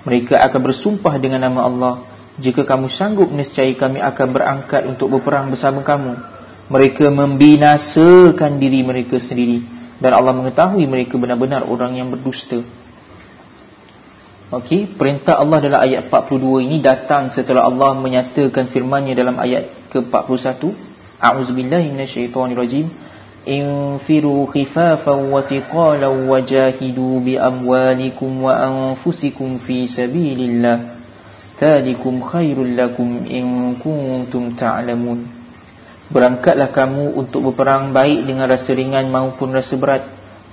Mereka akan bersumpah dengan nama Allah. Jika kamu sanggup nescaya kami akan berangkat untuk berperang bersama kamu. Mereka membinasakan diri mereka sendiri. Dan Allah mengetahui mereka benar-benar orang yang berdusta. Okey, perintah Allah dalam ayat 42 ini datang setelah Allah menyatakan firman-Nya dalam ayat ke-41. A'udzubillahi minasyaitonirrajim. Infiru khifafan wa thiqalan wajahidu bi amwalikum wa anfusikum fi sabilillah. Tadikum khairul lakum in kuntum ta'lamun. Ta Berangkatlah kamu untuk berperang baik dengan rasa ringan maupun rasa berat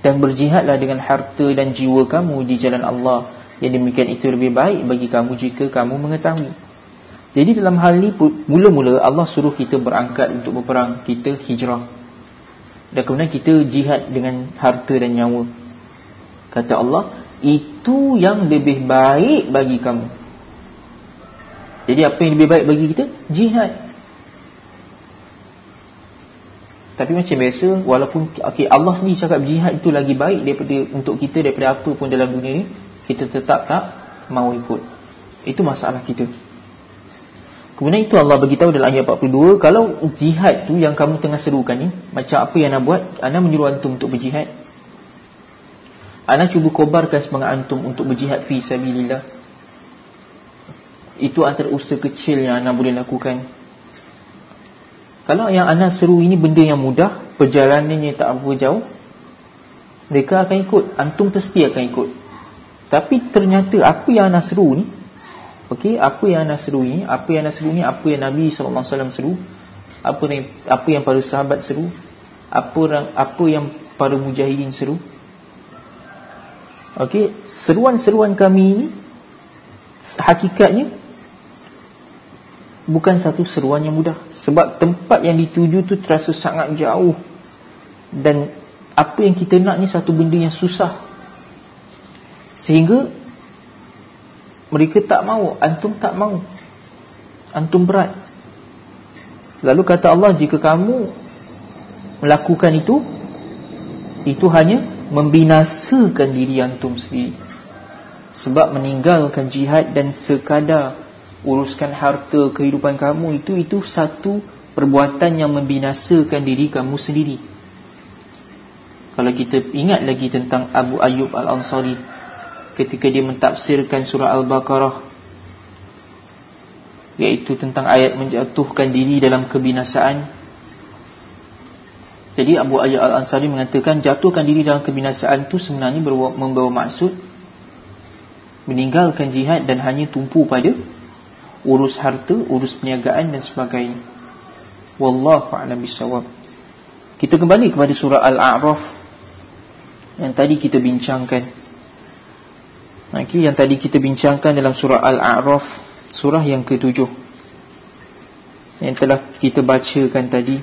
Dan berjihadlah dengan harta dan jiwa kamu di jalan Allah Yang demikian itu lebih baik bagi kamu jika kamu mengetahui. Jadi dalam hal ini mula-mula Allah suruh kita berangkat untuk berperang. Kita hijrah. Dan kemudian kita jihad dengan harta dan nyawa. Kata Allah Itu yang lebih baik bagi kamu. Jadi apa yang lebih baik bagi kita? Jihad. Tapi macam biasa walaupun okay, Allah sendiri cakap jihad itu lagi baik daripada untuk kita daripada apa pun dalam dunia ni kita tetap tak mau ikut. Itu masalah kita. Kemudian itu Allah bagi tahu dalam ayat 42 kalau jihad tu yang kamu tengah serukan ni macam apa yang nak buat ana menyuruh antum untuk berjihad. Ana cuba kobarkan semangat antum untuk berjihad fi sabilillah. Itu antara usaha kecil yang ana boleh lakukan. Kalau yang anda seru ini benda yang mudah Perjalanannya tak apa jauh Mereka akan ikut Antum pasti akan ikut Tapi ternyata apa yang anda seru ni Okey, apa yang anda seru ini Apa yang anda seru ni Apa yang Nabi SAW seru apa yang, apa yang para sahabat seru Apa orang, apa yang para mujahidin seru? Okey, seruan-seruan kami ini hakikatnya bukan satu seruan yang mudah. Sebab tempat yang dituju tu terasa sangat jauh. Dan apa yang kita nak ni satu benda yang susah sehingga mereka tak mau antum tak mau. Antum berat. Lalu kata Allah jika kamu melakukan itu itu hanya membinasakan diri antum sendiri. Sebab meninggalkan jihad dan sekadar uruskan harta kehidupan kamu itu itu satu perbuatan yang membinasakan diri kamu sendiri. Kalau kita ingat lagi tentang Abu Ayyub Al-Ansari ketika dia mentafsirkan surah Al-Baqarah iaitu tentang ayat menjatuhkan diri dalam kebinasaan jadi Abu Ayyub Al-Ansari mengatakan jatuhkan diri dalam kebinasaan itu sebenarnya membawa maksud meninggalkan jihad dan hanya tumpu pada urus harta, urus perniagaan dan sebagainya. Wallahu a'lam bissawab. Kita kembali kepada surah Al-A'raf yang tadi kita bincangkan. Okey, yang tadi kita bincangkan dalam surah Al-A'raf, surah yang ketujuh. Yang telah kita bacakan tadi.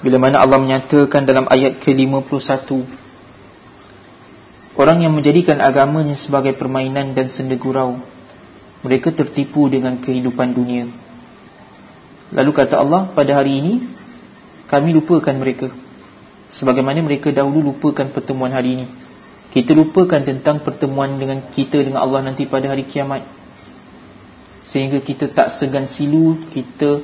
Bila mana Allah menyatakan dalam ayat ke-51 Orang yang menjadikan agamanya sebagai permainan dan senda gurau Mereka tertipu dengan kehidupan dunia Lalu kata Allah pada hari ini Kami lupakan mereka Sebagaimana mereka dahulu lupakan pertemuan hari ini Kita lupakan tentang pertemuan dengan kita dengan Allah nanti pada hari kiamat. Sehingga kita tak segan silu Kita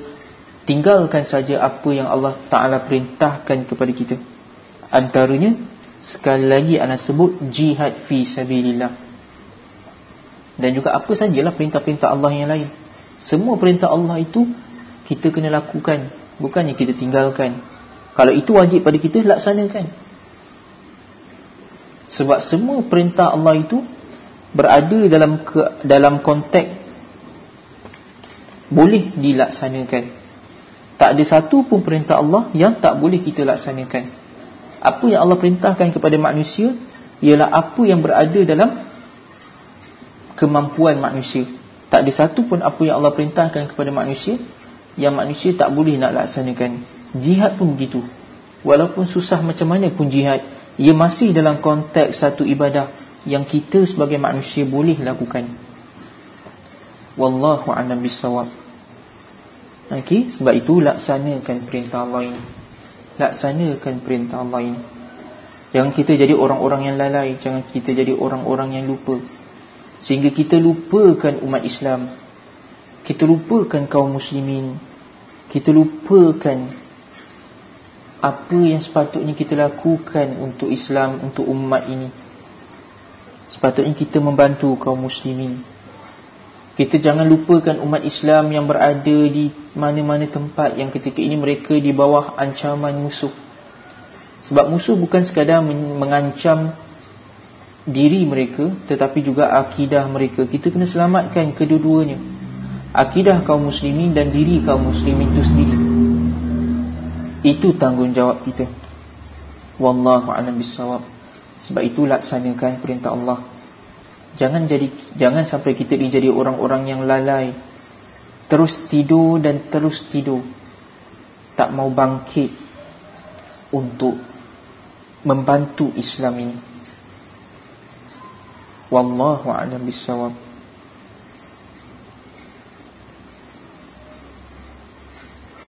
tinggalkan saja apa yang Allah Ta'ala perintahkan kepada kita. Antaranya sekali lagi anak sebut jihad fi sabilillah. Dan juga apa sajalah perintah-perintah Allah yang lain. Semua perintah Allah itu kita kena lakukan. Bukannya kita tinggalkan. Kalau itu wajib pada kita laksanakan sebab semua perintah Allah itu berada dalam ke, dalam konteks boleh dilaksanakan tak ada satu pun perintah Allah yang tak boleh kita laksanakan. Apa yang Allah perintahkan kepada manusia ialah apa yang berada dalam kemampuan manusia. Tak ada satu pun apa yang Allah perintahkan kepada manusia yang manusia tak boleh nak laksanakan. Jihad pun begitu. Walaupun susah macam mana pun jihad, ia masih dalam konteks satu ibadah yang kita sebagai manusia boleh lakukan. Wallahu a'lam bissawab. Okey, sebab itu laksanakan perintah Allah ini. Laksanakan perintah Allah ini. Jangan kita jadi orang-orang yang lalai, jangan kita jadi orang-orang yang lupa. Sehingga kita lupakan umat Islam. Kita lupakan kaum muslimin. Kita lupakan apa yang sepatutnya kita lakukan untuk Islam, untuk umat ini. Sepatutnya kita membantu kaum muslimin. Kita jangan lupakan umat Islam yang berada di mana-mana tempat yang ketika ini mereka di bawah ancaman musuh. Sebab musuh bukan sekadar mengancam diri mereka tetapi juga akidah mereka. Kita kena selamatkan kedua-duanya. Akidah kaum muslimin dan diri kaum muslimin itu sendiri. Itu tanggungjawab kita. Wallahu a'lam bissawab. Sebab itu laksanakan perintah Allah. Jangan jadi jangan sampai kita ini jadi orang-orang yang lalai. Terus tidur dan terus tidur. Tak mau bangkit untuk membantu Islam ini. Wallahu a'lam bissawab.